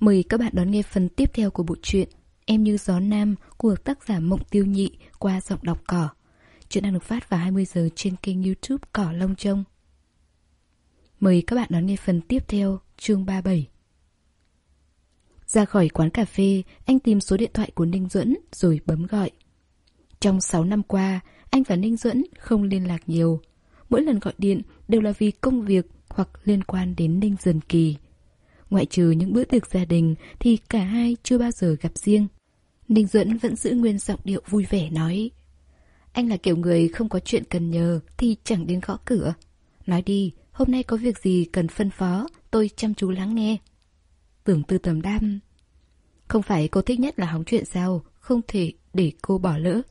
Mời các bạn đón nghe phần tiếp theo của bộ truyện Em như gió nam của tác giả Mộng Tiêu Nhị qua giọng đọc cỏ. Chuyện đang được phát vào 20 giờ trên kênh youtube Cỏ Long Trông. Mời các bạn đón nghe phần tiếp theo, chương 37. Ra khỏi quán cà phê, anh tìm số điện thoại của Ninh Duẫn rồi bấm gọi. Trong 6 năm qua, anh và Ninh Duẫn không liên lạc nhiều. Mỗi lần gọi điện đều là vì công việc hoặc liên quan đến Ninh Dần Kỳ. Ngoại trừ những bữa tiệc gia đình thì cả hai chưa bao giờ gặp riêng. Ninh Duẫn vẫn giữ nguyên giọng điệu vui vẻ nói Anh là kiểu người không có chuyện cần nhờ thì chẳng đến gõ cửa. Nói đi, hôm nay có việc gì cần phân phó, tôi chăm chú lắng nghe. Tưởng tư tầm đam Không phải cô thích nhất là hóng chuyện sao, không thể để cô bỏ lỡ.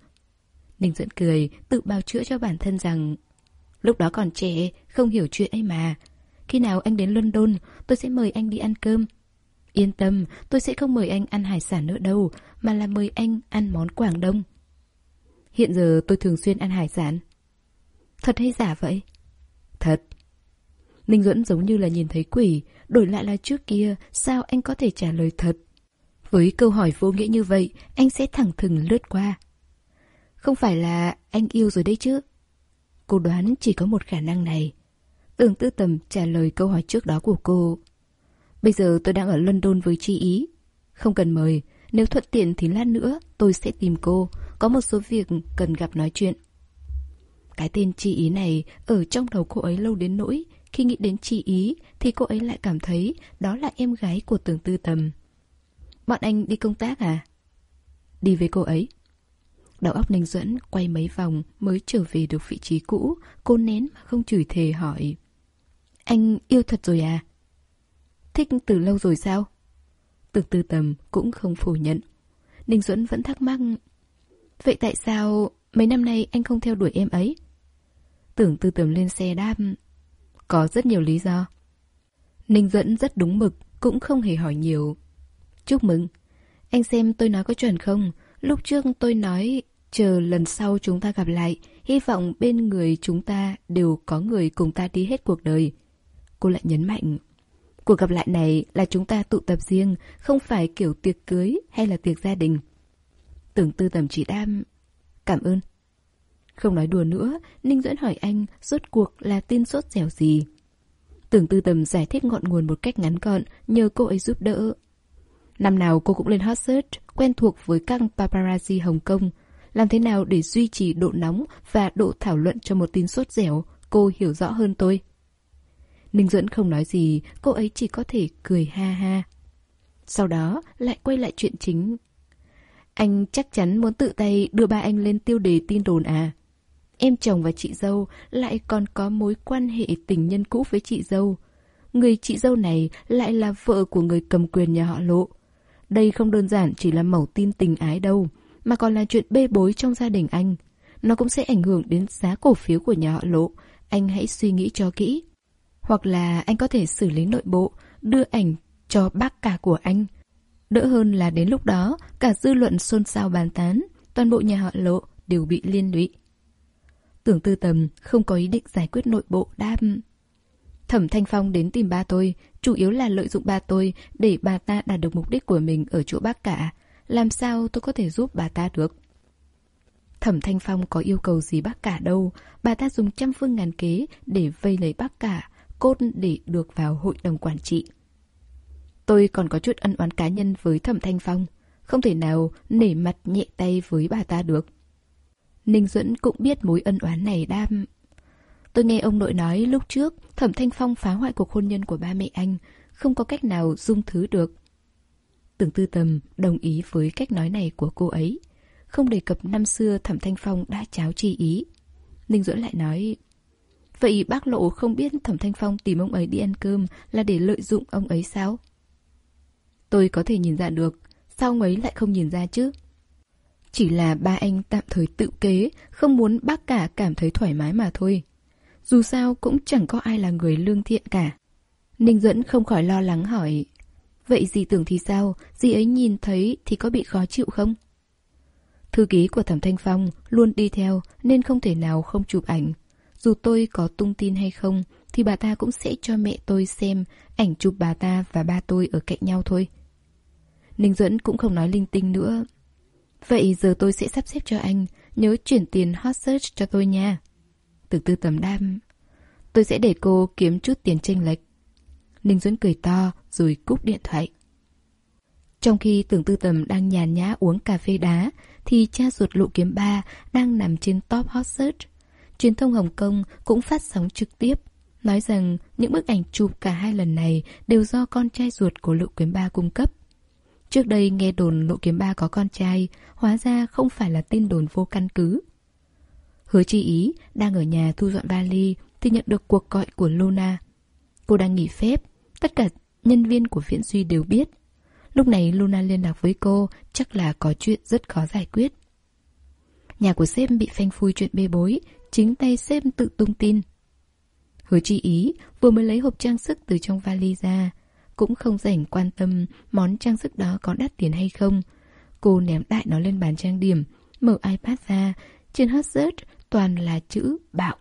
Ninh Duẫn cười, tự bào chữa cho bản thân rằng Lúc đó còn trẻ, không hiểu chuyện ấy mà, khi nào anh đến London, tôi sẽ mời anh đi ăn cơm. Yên tâm, tôi sẽ không mời anh ăn hải sản nữa đâu, mà là mời anh ăn món Quảng Đông. Hiện giờ tôi thường xuyên ăn hải sản. Thật hay giả vậy? Thật. Ninh Duẫn giống như là nhìn thấy quỷ, đổi lại là trước kia, sao anh có thể trả lời thật? Với câu hỏi vô nghĩa như vậy, anh sẽ thẳng thừng lướt qua. Không phải là anh yêu rồi đấy chứ? Cô đoán chỉ có một khả năng này. Tưởng tư tầm trả lời câu hỏi trước đó của cô. Bây giờ tôi đang ở London với chi ý. Không cần mời, nếu thuận tiện thì lát nữa tôi sẽ tìm cô. Có một số việc cần gặp nói chuyện. Cái tên chi ý này ở trong đầu cô ấy lâu đến nỗi khi nghĩ đến chi ý thì cô ấy lại cảm thấy đó là em gái của tưởng tư tầm. Bọn anh đi công tác à? Đi với cô ấy. Đầu óc Ninh Duẫn quay mấy vòng mới trở về được vị trí cũ, cô nén mà không chửi thề hỏi. Anh yêu thật rồi à? Thích từ lâu rồi sao? Tưởng tư tầm cũng không phủ nhận. Ninh Duẫn vẫn thắc mắc. Vậy tại sao mấy năm nay anh không theo đuổi em ấy? Tưởng tư tầm lên xe đáp. Có rất nhiều lý do. Ninh Duẫn rất đúng mực, cũng không hề hỏi nhiều. Chúc mừng. Anh xem tôi nói có chuẩn không? Lúc trước tôi nói chờ lần sau chúng ta gặp lại, hy vọng bên người chúng ta đều có người cùng ta đi hết cuộc đời. Cô lại nhấn mạnh. Cuộc gặp lại này là chúng ta tụ tập riêng, không phải kiểu tiệc cưới hay là tiệc gia đình. Tưởng tư tầm chỉ đam. Cảm ơn. Không nói đùa nữa, Ninh Duẫn hỏi anh rốt cuộc là tin sốt dẻo gì. Tưởng tư tầm giải thích ngọn nguồn một cách ngắn gọn, nhờ cô ấy giúp đỡ. Năm nào cô cũng lên hot search, quen thuộc với các paparazzi Hồng Kông. Làm thế nào để duy trì độ nóng và độ thảo luận cho một tin sốt dẻo, cô hiểu rõ hơn tôi. Ninh Duẫn không nói gì, cô ấy chỉ có thể cười ha ha. Sau đó lại quay lại chuyện chính. Anh chắc chắn muốn tự tay đưa ba anh lên tiêu đề tin đồn à? Em chồng và chị dâu lại còn có mối quan hệ tình nhân cũ với chị dâu. Người chị dâu này lại là vợ của người cầm quyền nhà họ lộ. Đây không đơn giản chỉ là mẩu tin tình ái đâu, mà còn là chuyện bê bối trong gia đình anh. Nó cũng sẽ ảnh hưởng đến giá cổ phiếu của nhà họ lộ. Anh hãy suy nghĩ cho kỹ. Hoặc là anh có thể xử lý nội bộ, đưa ảnh cho bác cả của anh. Đỡ hơn là đến lúc đó, cả dư luận xôn xao bàn tán, toàn bộ nhà họ lộ đều bị liên lụy. Tưởng tư tầm không có ý định giải quyết nội bộ đam. Thẩm Thanh Phong đến tìm ba tôi, chủ yếu là lợi dụng ba tôi để bà ta đạt được mục đích của mình ở chỗ bác cả. Làm sao tôi có thể giúp bà ta được? Thẩm Thanh Phong có yêu cầu gì bác cả đâu, bà ta dùng trăm phương ngàn kế để vây lấy bác cả, cốt để được vào hội đồng quản trị. Tôi còn có chút ân oán cá nhân với Thẩm Thanh Phong, không thể nào nể mặt nhẹ tay với bà ta được. Ninh Duẫn cũng biết mối ân oán này đam. Tôi nghe ông nội nói lúc trước Thẩm Thanh Phong phá hoại cuộc hôn nhân của ba mẹ anh, không có cách nào dung thứ được. Tưởng tư tầm đồng ý với cách nói này của cô ấy. Không đề cập năm xưa Thẩm Thanh Phong đã cháo chi ý. Ninh Duẫn lại nói Vậy bác lộ không biết Thẩm Thanh Phong tìm ông ấy đi ăn cơm là để lợi dụng ông ấy sao? Tôi có thể nhìn ra được, sao ông ấy lại không nhìn ra chứ? Chỉ là ba anh tạm thời tự kế, không muốn bác cả cảm thấy thoải mái mà thôi. Dù sao cũng chẳng có ai là người lương thiện cả. Ninh Duẫn không khỏi lo lắng hỏi Vậy dì tưởng thì sao? Dì ấy nhìn thấy thì có bị khó chịu không? Thư ký của Thẩm Thanh Phong luôn đi theo nên không thể nào không chụp ảnh. Dù tôi có tung tin hay không thì bà ta cũng sẽ cho mẹ tôi xem ảnh chụp bà ta và ba tôi ở cạnh nhau thôi. Ninh Duẫn cũng không nói linh tinh nữa. Vậy giờ tôi sẽ sắp xếp cho anh, nhớ chuyển tiền hot search cho tôi nha. Từ tư tầm đam. Tôi sẽ để cô kiếm chút tiền tranh lệch. Ninh Duẫn cười to rồi cúp điện thoại. Trong khi tưởng tư tầm đang nhàn nhã uống cà phê đá, thì cha ruột lộ kiếm ba đang nằm trên top hot search. Truyền thông Hồng Kông cũng phát sóng trực tiếp, nói rằng những bức ảnh chụp cả hai lần này đều do con trai ruột của lộ kiếm ba cung cấp. Trước đây nghe đồn lộ kiếm ba có con trai, hóa ra không phải là tin đồn vô căn cứ. Hứa chi ý đang ở nhà thu dọn vali thì nhận được cuộc gọi của Luna. Cô đang nghỉ phép, tất cả nhân viên của Viễn Duy đều biết. Lúc này Luna liên lạc với cô, chắc là có chuyện rất khó giải quyết. Nhà của sếp bị phanh phui chuyện bê bối, chính tay xem tự tung tin. Hứa chi ý vừa mới lấy hộp trang sức từ trong vali ra, cũng không rảnh quan tâm món trang sức đó có đắt tiền hay không. Cô ném đại nó lên bàn trang điểm, mở iPad ra, trên hot search toàn là chữ bạo.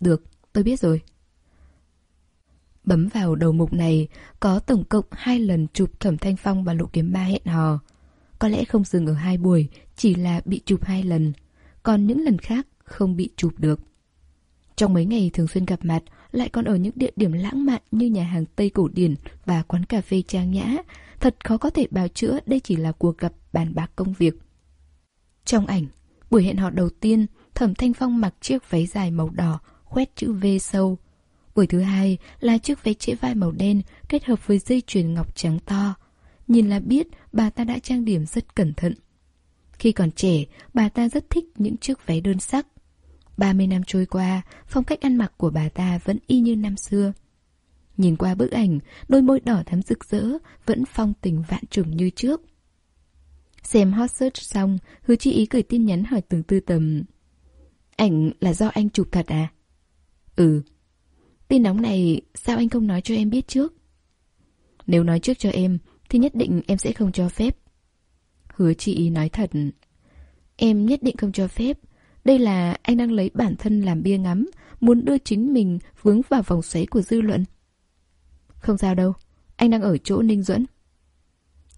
Được, tôi biết rồi. Bấm vào đầu mục này, có tổng cộng hai lần chụp Thẩm Thanh Phong và Lộ Kiếm Ba hẹn hò. Có lẽ không dừng ở hai buổi, chỉ là bị chụp hai lần. Còn những lần khác không bị chụp được. Trong mấy ngày thường xuyên gặp mặt, lại còn ở những địa điểm lãng mạn như nhà hàng Tây cổ điển và quán cà phê trang nhã, thật khó có thể bào chữa đây chỉ là cuộc gặp bàn bạc công việc. Trong ảnh, buổi hẹn hò đầu tiên, Thẩm Thanh Phong mặc chiếc váy dài màu đỏ, khoét chữ V sâu. Buổi thứ hai là chiếc váy trễ vai màu đen kết hợp với dây chuyền ngọc trắng to. Nhìn là biết bà ta đã trang điểm rất cẩn thận. Khi còn trẻ, bà ta rất thích những chiếc váy đơn sắc. 30 năm trôi qua, phong cách ăn mặc của bà ta vẫn y như năm xưa. Nhìn qua bức ảnh, đôi môi đỏ thắm rực rỡ, vẫn phong tình vạn trùng như trước. Xem hot search xong, hứa chi ý gửi tin nhắn hỏi từng tư tầm. Ảnh là do anh chụp thật à? Ừ. Tin nóng này sao anh không nói cho em biết trước? Nếu nói trước cho em, thì nhất định em sẽ không cho phép. Hứa chi ý nói thật. Em nhất định không cho phép, đây là anh đang lấy bản thân làm bia ngắm, muốn đưa chính mình vướng vào vòng xoáy của dư luận. Không sao đâu, anh đang ở chỗ Ninh Duẫn.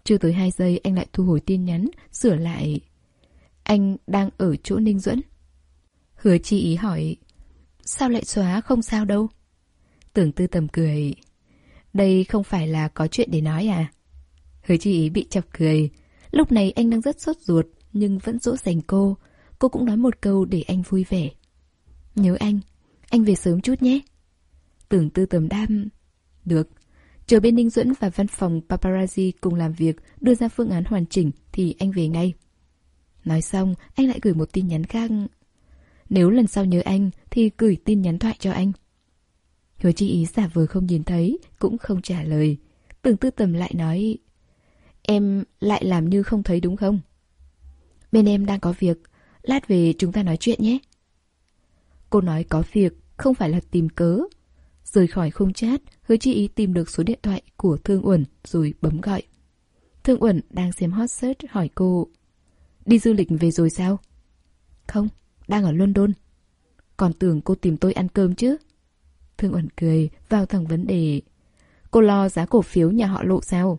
Chưa tới 2 giây anh lại thu hồi tin nhắn, sửa lại. Anh đang ở chỗ Ninh Duẫn. Hứa chi ý hỏi, sao lại xóa không sao đâu? Tưởng tư tầm cười. Đây không phải là có chuyện để nói à? Hứa chi ý bị chọc cười. Lúc này anh đang rất sốt ruột, nhưng vẫn dỗ dành cô, Cô cũng nói một câu để anh vui vẻ. Nhớ anh Anh về sớm chút nhé. Tưởng tư tầm đam, Được, Chờ bên Ninh Duẫn và văn phòng paparazzi cùng làm việc Đưa ra phương án hoàn chỉnh Thì anh về ngay. Nói xong, anh lại gửi một tin nhắn khác. Nếu lần sau nhớ anh Thì gửi tin nhắn thoại cho anh. Hứa chi ý giả vờ không nhìn thấy, Cũng không trả lời. Tưởng tư tầm lại nói, Em lại làm như không thấy đúng không? Bên em đang có việc. Lát về chúng ta nói chuyện nhé. Cô nói có việc, không phải là tìm cớ. Rời khỏi không chat, hứa chi ý tìm được số điện thoại của Thương Uẩn rồi bấm gọi. Thương Uẩn đang xem hot search hỏi cô Đi du lịch về rồi sao? Không, đang ở London. Còn tưởng cô tìm tôi ăn cơm chứ? Thương Uẩn cười, vào thẳng vấn đề. Cô lo giá cổ phiếu nhà họ lộ sao?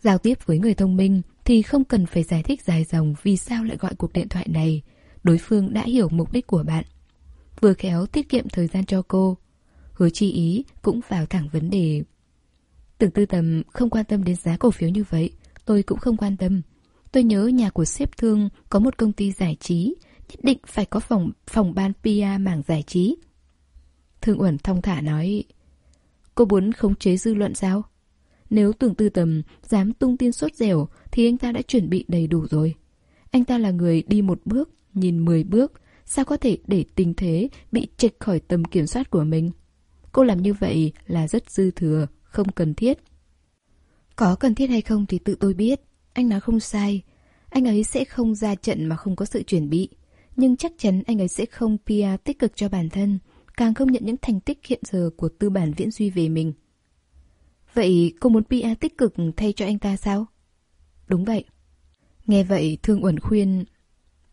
Giao tiếp với người thông minh thì không cần phải giải thích dài dòng vì sao lại gọi cuộc điện thoại này. Đối phương đã hiểu mục đích của bạn. Vừa khéo tiết kiệm thời gian cho cô. Hứa chi ý cũng vào thẳng vấn đề. Tưởng tư tầm không quan tâm đến giá cổ phiếu như vậy. Tôi cũng không quan tâm. Tôi nhớ nhà của sếp thương có một công ty giải trí. Nhất định phải có phòng phòng ban PR mảng giải trí. Thương Uẩn thông thả nói, Cô muốn khống chế dư luận sao? Nếu tưởng tư tầm dám tung tin sốt dẻo thì anh ta đã chuẩn bị đầy đủ rồi. Anh ta là người đi một bước, nhìn mười bước, sao có thể để tình thế bị trịch khỏi tầm kiểm soát của mình? Cô làm như vậy là rất dư thừa, không cần thiết. Có cần thiết hay không thì tự tôi biết, anh nói không sai. Anh ấy sẽ không ra trận mà không có sự chuẩn bị. Nhưng chắc chắn anh ấy sẽ không PR tích cực cho bản thân, càng không nhận những thành tích hiện giờ của tư bản viễn duy về mình. Vậy cô muốn PR tích cực thay cho anh ta sao? Đúng vậy. Nghe vậy Thương Uẩn khuyên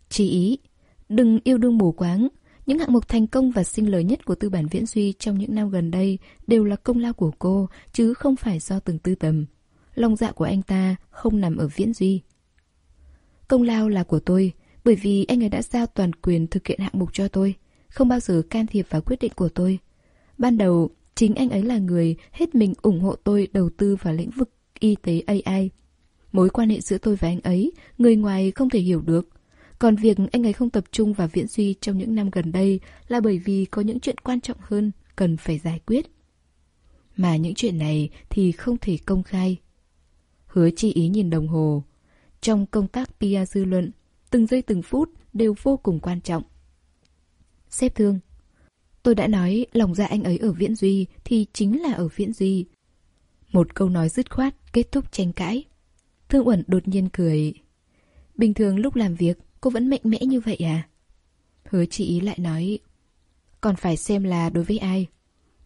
Chỉ ý, đừng yêu đương mù quáng Những hạng mục thành công và sinh lời nhất của tư bản viễn duy trong những năm gần đây đều là công lao của cô chứ không phải do từng tư tầm. lòng dạ của anh ta không nằm ở Viễn Duy. Công lao là của tôi, bởi vì anh ấy đã giao toàn quyền thực hiện hạng mục cho tôi, không bao giờ can thiệp vào quyết định của tôi. Ban đầu, chính anh ấy là người hết mình ủng hộ tôi đầu tư vào lĩnh vực y tế AI. Mối quan hệ giữa tôi và anh ấy, người ngoài không thể hiểu được. Còn việc anh ấy không tập trung vào viễn duy trong những năm gần đây là bởi vì có những chuyện quan trọng hơn cần phải giải quyết. Mà những chuyện này thì không thể công khai. Hứa chi ý nhìn đồng hồ. Trong công tác PR dư luận, từng giây từng phút đều vô cùng quan trọng. Xếp thương. Tôi đã nói, lòng dạ anh ấy ở Viễn Duy thì chính là ở Viễn Duy. Một câu nói dứt khoát kết thúc tranh cãi. Thương Uẩn đột nhiên cười. Bình thường lúc làm việc, cô vẫn mạnh mẽ như vậy à? Hứa chị ý lại nói, Còn phải xem là đối với ai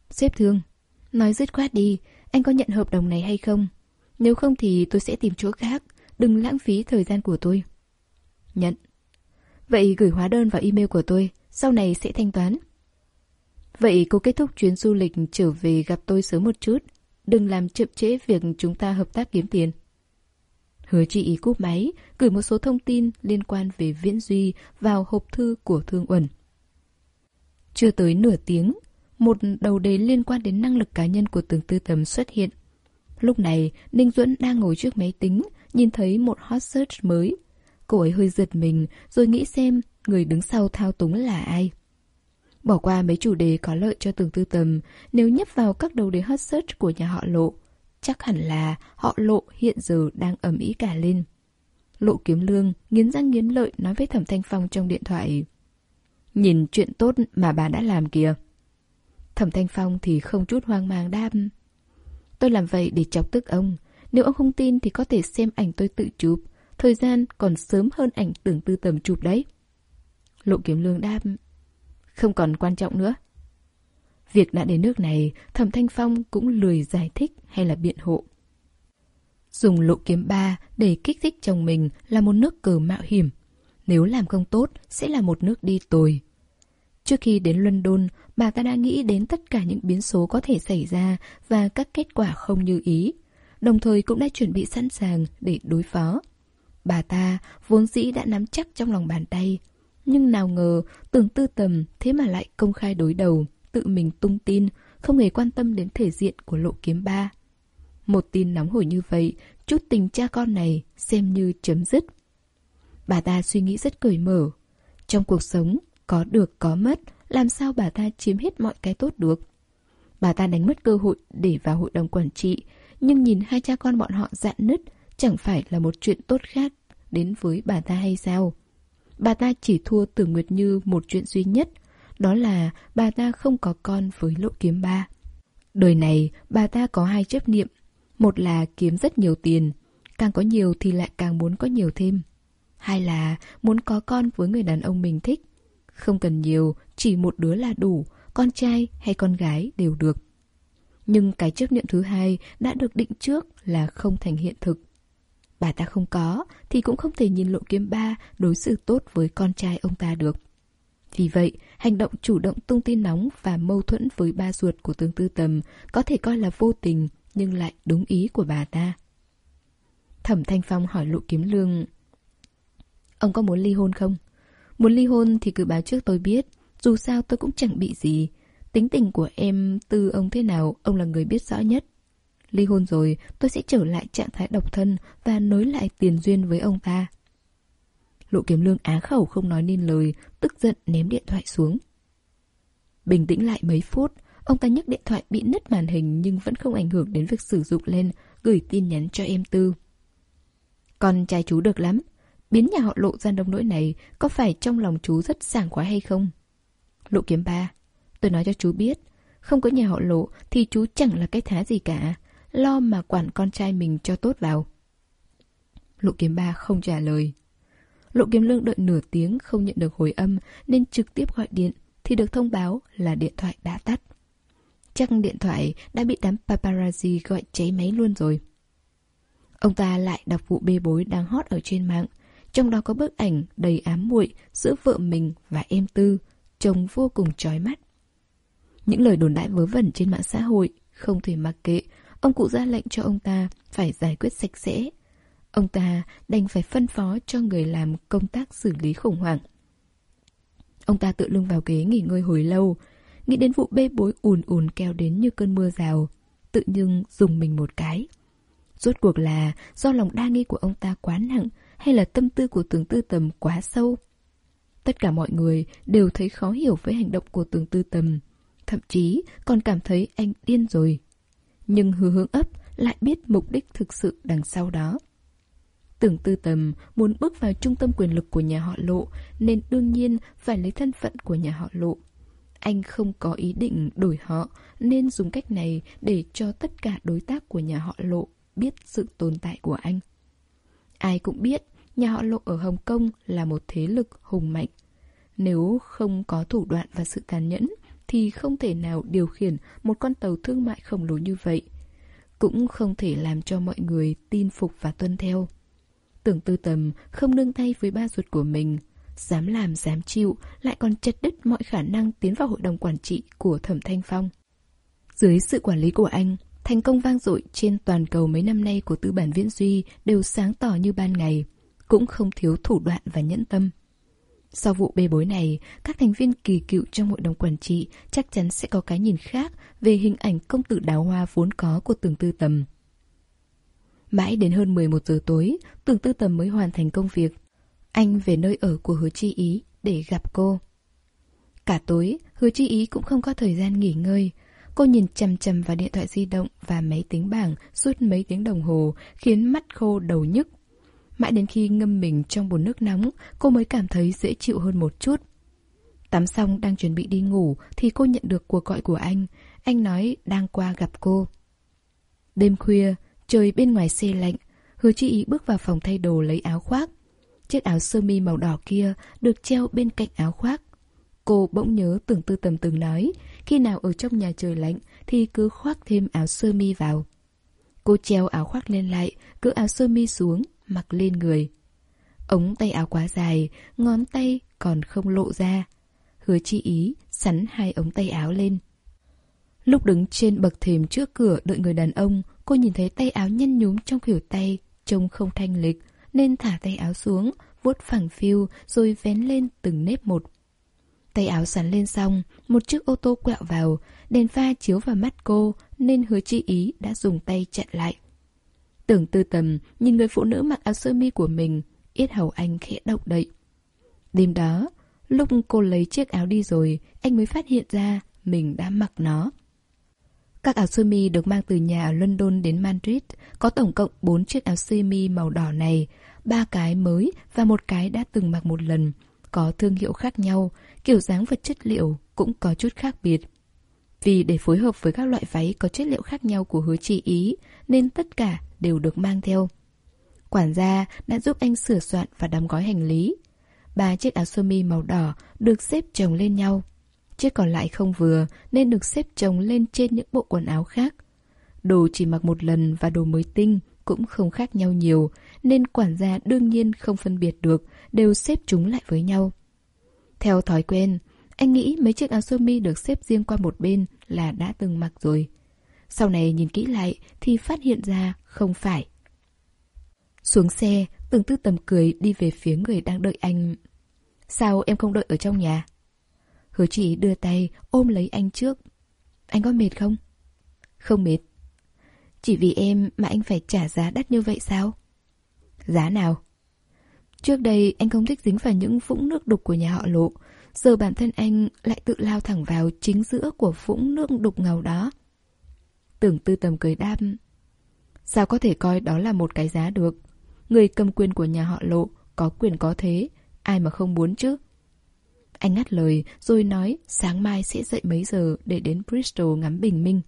Xếp thương, Nói dứt khoát đi, Anh có nhận hợp đồng này hay không Nếu không thì tôi sẽ tìm chỗ khác, Đừng lãng phí thời gian của tôi Nhận Vậy gửi hóa đơn vào email của tôi, Sau này sẽ thanh toán Vậy cô kết thúc chuyến du lịch trở về gặp tôi sớm một chút Đừng làm chậm trễ việc chúng ta hợp tác kiếm tiền Hứa chị ý cúp máy, gửi một số thông tin liên quan về Viễn Duy vào hộp thư của Thương Uẩn. Chưa tới nửa tiếng, một đầu đề liên quan đến năng lực cá nhân của tường tư tầm xuất hiện. Lúc này, Ninh Duẫn đang ngồi trước máy tính, nhìn thấy một hot search mới. Cô ấy hơi giật mình, rồi nghĩ xem người đứng sau thao túng là ai. Bỏ qua mấy chủ đề có lợi cho tường tư tầm, nếu nhấp vào các đầu đề hot search của nhà họ lộ, chắc hẳn là họ lộ hiện giờ đang ẩm ý cả lên. Lộ kiếm lương, nghiến răng nghiến lợi nói với Thẩm Thanh Phong trong điện thoại. Nhìn chuyện tốt mà bà đã làm kìa. Thẩm Thanh Phong thì không chút hoang mang đáp. Tôi làm vậy để chọc tức ông. Nếu ông không tin thì có thể xem ảnh tôi tự chụp. Thời gian còn sớm hơn ảnh tưởng tư tầm chụp đấy. Lộ kiếm lương đáp. Không còn quan trọng nữa. Việc đã đến nước này, Thẩm Thanh Phong cũng lười giải thích hay là biện hộ. Dùng lộ kiếm ba để kích thích chồng mình là một nước cờ mạo hiểm. Nếu làm không tốt, sẽ là một nước đi tồi. Trước khi đến London, bà ta đã nghĩ đến tất cả những biến số có thể xảy ra và các kết quả không như ý. Đồng thời cũng đã chuẩn bị sẵn sàng để đối phó. Bà ta vốn dĩ đã nắm chắc trong lòng bàn tay. Nhưng nào ngờ tưởng tư tầm thế mà lại công khai đối đầu tự mình tung tin, không hề quan tâm đến thể diện của lộ kiếm ba. Một tin nóng hổi như vậy, chút tình cha con này xem như chấm dứt. Bà ta suy nghĩ rất cởi mở. Trong cuộc sống, có được có mất, làm sao bà ta chiếm hết mọi cái tốt được. Bà ta đánh mất cơ hội để vào hội đồng quản trị, nhưng nhìn hai cha con bọn họ dạn nứt, chẳng phải là một chuyện tốt khác đến với bà ta hay sao? Bà ta chỉ thua Tưởng Nguyệt Như một chuyện duy nhất, đó là bà ta không có con với lộ kiếm ba. Đời này, bà ta có hai chấp niệm. Một là kiếm rất nhiều tiền, càng có nhiều thì lại càng muốn có nhiều thêm. Hai là muốn có con với người đàn ông mình thích. Không cần nhiều, chỉ một đứa là đủ, con trai hay con gái đều được. Nhưng cái chấp niệm thứ hai đã được định trước là không thành hiện thực. Bà ta không có, thì cũng không thể nhìn lộ kiếm ba đối xử tốt với con trai ông ta được. Vì vậy, hành động chủ động tung tin nóng và mâu thuẫn với ba ruột của tướng tư tầm có thể coi là vô tình nhưng lại đúng ý của bà ta. Thẩm Thanh Phong hỏi Lộ Kiếm Lương Ông có muốn ly hôn không? Muốn ly hôn thì cứ báo trước tôi biết Dù sao tôi cũng chẳng bị gì Tính tình của em từ ông thế nào Ông là người biết rõ nhất Ly hôn rồi tôi sẽ trở lại trạng thái độc thân Và nối lại tiền duyên với ông ta Lộ kiếm lương á khẩu không nói nên lời, tức giận ném điện thoại xuống. Bình tĩnh lại mấy phút, ông ta nhấc điện thoại bị nứt màn hình nhưng vẫn không ảnh hưởng đến việc sử dụng lên, gửi tin nhắn cho em Tư. Con trai chú được lắm, biến nhà họ lộ ra đông nỗi này có phải trong lòng chú rất sảng khoái hay không? Lộ kiếm ba, tôi nói cho chú biết, không có nhà họ lộ thì chú chẳng là cái thá gì cả, lo mà quản con trai mình cho tốt vào. Lộ kiếm ba không trả lời. Lộ Kiếm Lương đợi nửa tiếng không nhận được hồi âm nên trực tiếp gọi điện thì được thông báo là điện thoại đã tắt. Chắc điện thoại đã bị đám paparazzi gọi cháy máy luôn rồi. Ông ta lại đọc vụ bê bối đang hot ở trên mạng, trong đó có bức ảnh đầy ám muội giữa vợ mình và em Tư, trông vô cùng chói mắt. Những lời đồn đại vớ vẩn trên mạng xã hội không thể mặc kệ, ông cụ ra lệnh cho ông ta phải giải quyết sạch sẽ. Ông ta đành phải phân phó cho người làm công tác xử lý khủng hoảng. Ông ta tự lưng vào ghế nghỉ ngơi hồi lâu, nghĩ đến vụ bê bối ùn ùn kéo đến như cơn mưa rào, tự nhưng dùng mình một cái. Rốt cuộc là do lòng đa nghi của ông ta quá nặng hay là tâm tư của tướng tư tầm quá sâu? Tất cả mọi người đều thấy khó hiểu với hành động của tướng tư tầm, thậm chí còn cảm thấy anh điên rồi. Nhưng hứa hướng ấp lại biết mục đích thực sự đằng sau đó. Tưởng tư tầm muốn bước vào trung tâm quyền lực của nhà họ lộ nên đương nhiên phải lấy thân phận của nhà họ lộ. Anh không có ý định đổi họ nên dùng cách này để cho tất cả đối tác của nhà họ lộ biết sự tồn tại của anh. Ai cũng biết nhà họ lộ ở Hồng Kông là một thế lực hùng mạnh. Nếu không có thủ đoạn và sự tàn nhẫn thì không thể nào điều khiển một con tàu thương mại khổng lồ như vậy. Cũng không thể làm cho mọi người tin phục và tuân theo. Tưởng tư tầm không nương tay với ba ruột của mình, dám làm dám chịu, lại còn chật đứt mọi khả năng tiến vào hội đồng quản trị của Thẩm Thanh Phong. Dưới sự quản lý của anh, thành công vang dội trên toàn cầu mấy năm nay của tư bản viễn duy đều sáng tỏ như ban ngày, cũng không thiếu thủ đoạn và nhẫn tâm. Sau vụ bê bối này, các thành viên kỳ cựu trong hội đồng quản trị chắc chắn sẽ có cái nhìn khác về hình ảnh công tử đào hoa vốn có của tường tư tầm. Mãi đến hơn 11 giờ tối, tưởng tư tầm mới hoàn thành công việc. Anh về nơi ở của hứa chi ý để gặp cô. Cả tối, hứa chi ý cũng không có thời gian nghỉ ngơi. Cô nhìn chằm chằm vào điện thoại di động và máy tính bảng suốt mấy tiếng đồng hồ, khiến mắt khô đầu nhức. Mãi đến khi ngâm mình trong bồn nước nóng, cô mới cảm thấy dễ chịu hơn một chút. Tắm xong đang chuẩn bị đi ngủ thì cô nhận được cuộc gọi của anh. Anh nói đang qua gặp cô. Đêm khuya, Trời bên ngoài xe lạnh, hứa chi ý bước vào phòng thay đồ lấy áo khoác. Chiếc áo sơ mi màu đỏ kia được treo bên cạnh áo khoác. Cô bỗng nhớ tưởng tư tầm từng nói, khi nào ở trong nhà trời lạnh thì cứ khoác thêm áo sơ mi vào. Cô treo áo khoác lên lại, cứ áo sơ mi xuống, mặc lên người. Ống tay áo quá dài, ngón tay còn không lộ ra. Hứa chi ý, sắn hai ống tay áo lên. Lúc đứng trên bậc thềm trước cửa đợi người đàn ông, cô nhìn thấy tay áo nhăn nhúm trong khỉu tay, trông không thanh lịch, nên thả tay áo xuống, vuốt phẳng phiu rồi vén lên từng nếp một. Tay áo sắn lên xong, một chiếc ô tô quẹo vào, đèn pha chiếu vào mắt cô nên hứa chi ý đã dùng tay chặn lại. Tưởng tư tầm nhìn người phụ nữ mặc áo sơ mi của mình, yết hầu anh khẽ động đậy. Đêm đó, lúc cô lấy chiếc áo đi rồi, anh mới phát hiện ra mình đã mặc nó. Các áo sơ mi được mang từ nhà ở London đến Madrid, có tổng cộng 4 chiếc áo sơ mi màu đỏ này, ba cái mới và một cái đã từng mặc một lần, có thương hiệu khác nhau, kiểu dáng và chất liệu cũng có chút khác biệt. Vì để phối hợp với các loại váy có chất liệu khác nhau của hứa chị ý, nên tất cả đều được mang theo. Quản gia đã giúp anh sửa soạn và đóng gói hành lý. Ba chiếc áo sơ mi màu đỏ được xếp chồng lên nhau. Chiếc còn lại không vừa nên được xếp chồng lên trên những bộ quần áo khác. Đồ chỉ mặc một lần và đồ mới tinh cũng không khác nhau nhiều, nên quản gia đương nhiên không phân biệt được, đều xếp chúng lại với nhau. Theo thói quen, anh nghĩ mấy chiếc áo sơ mi được xếp riêng qua một bên là đã từng mặc rồi. Sau này nhìn kỹ lại thì phát hiện ra không phải. Xuống xe, từng tư tầm cười đi về phía người đang đợi anh. Sao em không đợi ở trong nhà? Hứa chỉ đưa tay ôm lấy anh trước. Anh có mệt không? Không mệt. Chỉ vì em mà anh phải trả giá đắt như vậy sao? Giá nào? Trước đây anh không thích dính vào những vũng nước đục của nhà họ lộ. Giờ bản thân anh lại tự lao thẳng vào chính giữa của vũng nước đục ngầu đó. Tưởng tư tầm cười đam. Sao có thể coi đó là một cái giá được? Người cầm quyền của nhà họ lộ có quyền có thế, ai mà không muốn chứ? Anh ngắt lời rồi nói sáng mai sẽ dậy mấy giờ để đến Bristol ngắm bình minh.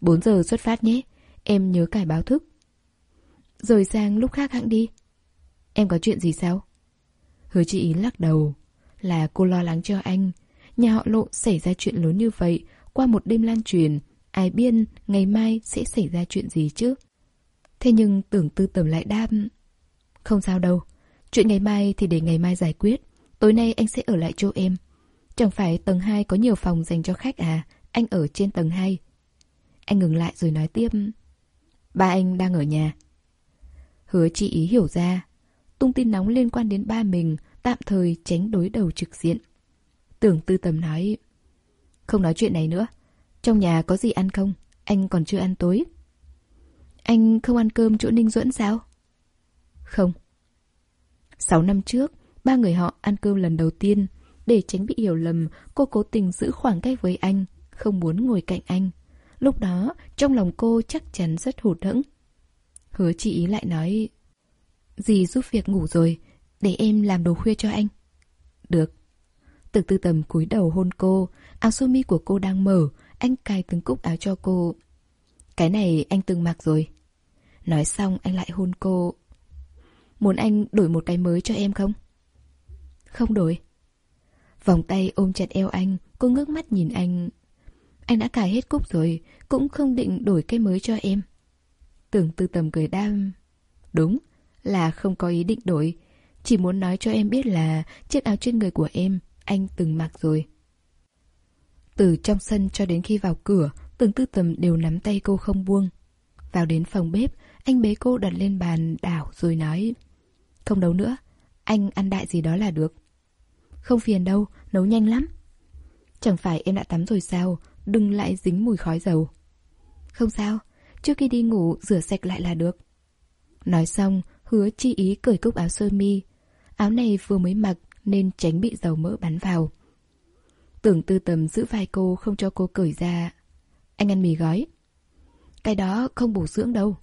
4 giờ xuất phát nhé, em nhớ cài báo thức. Rồi sang lúc khác hãng đi. Em có chuyện gì sao? Hứa chị ý lắc đầu. Là cô lo lắng cho anh. Nhà họ lộ xảy ra chuyện lớn như vậy, qua một đêm lan truyền, ai biết ngày mai sẽ xảy ra chuyện gì chứ? Thế nhưng tưởng tư tầm lại đam. Không sao đâu, chuyện ngày mai thì để ngày mai giải quyết. Tối nay anh sẽ ở lại chỗ em. Chẳng phải tầng 2 có nhiều phòng dành cho khách à? Anh ở trên tầng 2. Anh ngừng lại rồi nói tiếp. Ba anh đang ở nhà. Hứa chị ý hiểu ra. Tung tin nóng liên quan đến ba mình, tạm thời tránh đối đầu trực diện. Tưởng tư tầm nói, không nói chuyện này nữa. Trong nhà có gì ăn không? Anh còn chưa ăn tối. Anh không ăn cơm chỗ Ninh Duẫn sao? Không. Sáu năm trước, ba người họ ăn cơm lần đầu tiên. Để tránh bị hiểu lầm, cô cố tình giữ khoảng cách với anh, không muốn ngồi cạnh anh. Lúc đó, trong lòng cô chắc chắn rất hụt hẫng. Hứa chị ý lại nói Dì giúp việc ngủ rồi Để em làm đồ khuya cho anh Được Từ tư tầm cúi đầu hôn cô Áo sơ mi của cô đang mở Anh cài từng cúc áo cho cô cái này anh từng mặc rồi. Nói xong anh lại hôn cô. Muốn anh đổi một cái mới cho em không? Không đổi. Vòng tay ôm chặt eo anh, Cô ngước mắt nhìn anh. Anh đã cài hết cúc rồi, Cũng không định đổi cái mới cho em. Tưởng tư tầm cười đam. Đúng, là không có ý định đổi. Chỉ muốn nói cho em biết là Chiếc áo trên người của em Anh từng mặc rồi. Từ trong sân cho đến khi vào cửa Tưởng tư tầm đều nắm tay cô không buông. Vào đến phòng bếp Anh bế cô đặt lên bàn đảo rồi nói Không nấu nữa Anh ăn đại gì đó là được. Không phiền đâu, nấu nhanh lắm. Chẳng phải em đã tắm rồi sao Đừng lại dính mùi khói dầu. Không sao Trước khi đi ngủ rửa sạch lại là được. Nói xong Hứa chi ý cởi cúc áo sơ mi. Áo này vừa mới mặc Nên tránh bị dầu mỡ bắn vào. Tưởng tư tầm giữ vai cô Không cho cô cởi ra anh ăn mì gói Cái đó không bổ dưỡng đâu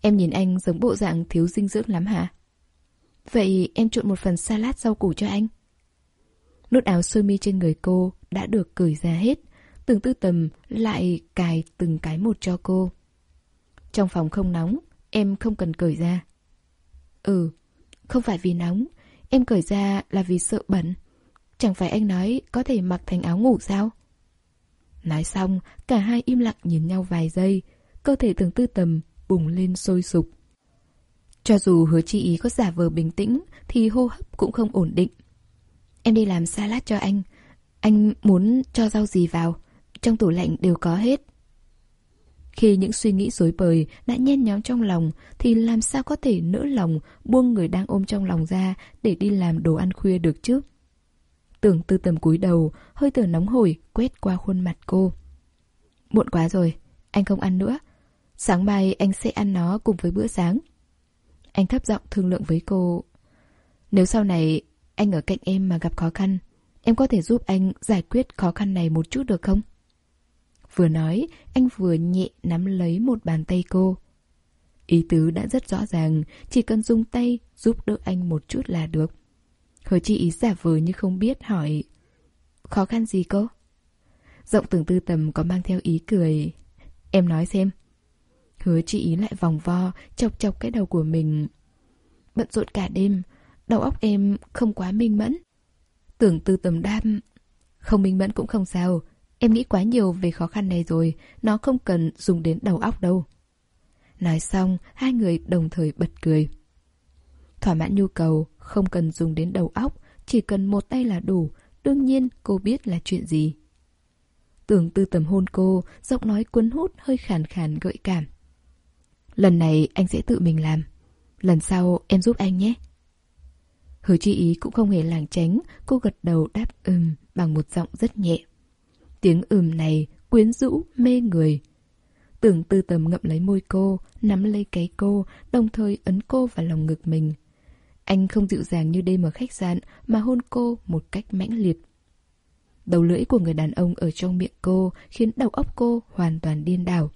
Em nhìn anh giống bộ dạng thiếu dinh dưỡng lắm hả Vậy em trộn một phần salad rau củ cho anh Nút áo sơ mi trên người cô Đã được cởi ra hết từng tư tầm lại cài từng cái một cho cô trong phòng không nóng, em không cần cởi ra. Ừ, không phải vì nóng, em cởi ra là vì sợ bẩn. Chẳng phải anh nói có thể mặc thành áo ngủ sao? Nói xong, cả hai im lặng nhìn nhau vài giây, cơ thể tưởng tư tầm bùng lên sôi sục. Cho dù hứa chi ý có giả vờ bình tĩnh, thì hô hấp cũng không ổn định. Em đi làm salad cho anh. Anh muốn cho rau gì vào, trong tủ lạnh đều có hết. Khi những suy nghĩ rối bời đã nhen nhóm trong lòng thì làm sao có thể nỡ lòng buông người đang ôm trong lòng ra để đi làm đồ ăn khuya được chứ? Tưởng tư tầm cúi đầu, hơi thở nóng hổi quét qua khuôn mặt cô. Muộn quá rồi, anh không ăn nữa. Sáng mai anh sẽ ăn nó cùng với bữa sáng. Anh thấp giọng thương lượng với cô. Nếu sau này anh ở cạnh em mà gặp khó khăn, em có thể giúp anh giải quyết khó khăn này một chút được không? Vừa nói, anh vừa nhẹ nắm lấy một bàn tay cô. Ý tứ đã rất rõ ràng, chỉ cần dùng tay giúp đỡ anh một chút là được. Hứa chi ý giả vờ như không biết hỏi Khó khăn gì cô? Giọng tưởng tư tầm có mang theo ý cười Em nói xem Hứa chị ý lại vòng vo Chọc chọc cái đầu của mình Bận rộn cả đêm Đầu óc em không quá minh mẫn Tưởng tư tầm đam Không minh mẫn cũng không sao Em nghĩ quá nhiều về khó khăn này rồi, nó không cần dùng đến đầu óc đâu. Nói xong, hai người đồng thời bật cười. Thỏa mãn nhu cầu, không cần dùng đến đầu óc, chỉ cần một tay là đủ, đương nhiên cô biết là chuyện gì. Tưởng tư tầm hôn cô, giọng nói cuốn hút hơi khàn khàn gợi cảm. Lần này anh sẽ tự mình làm. Lần sau em giúp anh nhé. Hứa chi ý cũng không hề làng tránh, cô gật đầu đáp ừm bằng một giọng rất nhẹ. Tiếng ừm này quyến rũ, mê người. Tưởng tư tầm ngậm lấy môi cô, nắm lấy cái cô, đồng thời ấn cô vào lòng ngực mình. Anh không dịu dàng như đêm ở khách sạn mà hôn cô một cách mãnh liệt. Đầu lưỡi của người đàn ông ở trong miệng cô khiến đầu óc cô hoàn toàn điên đảo.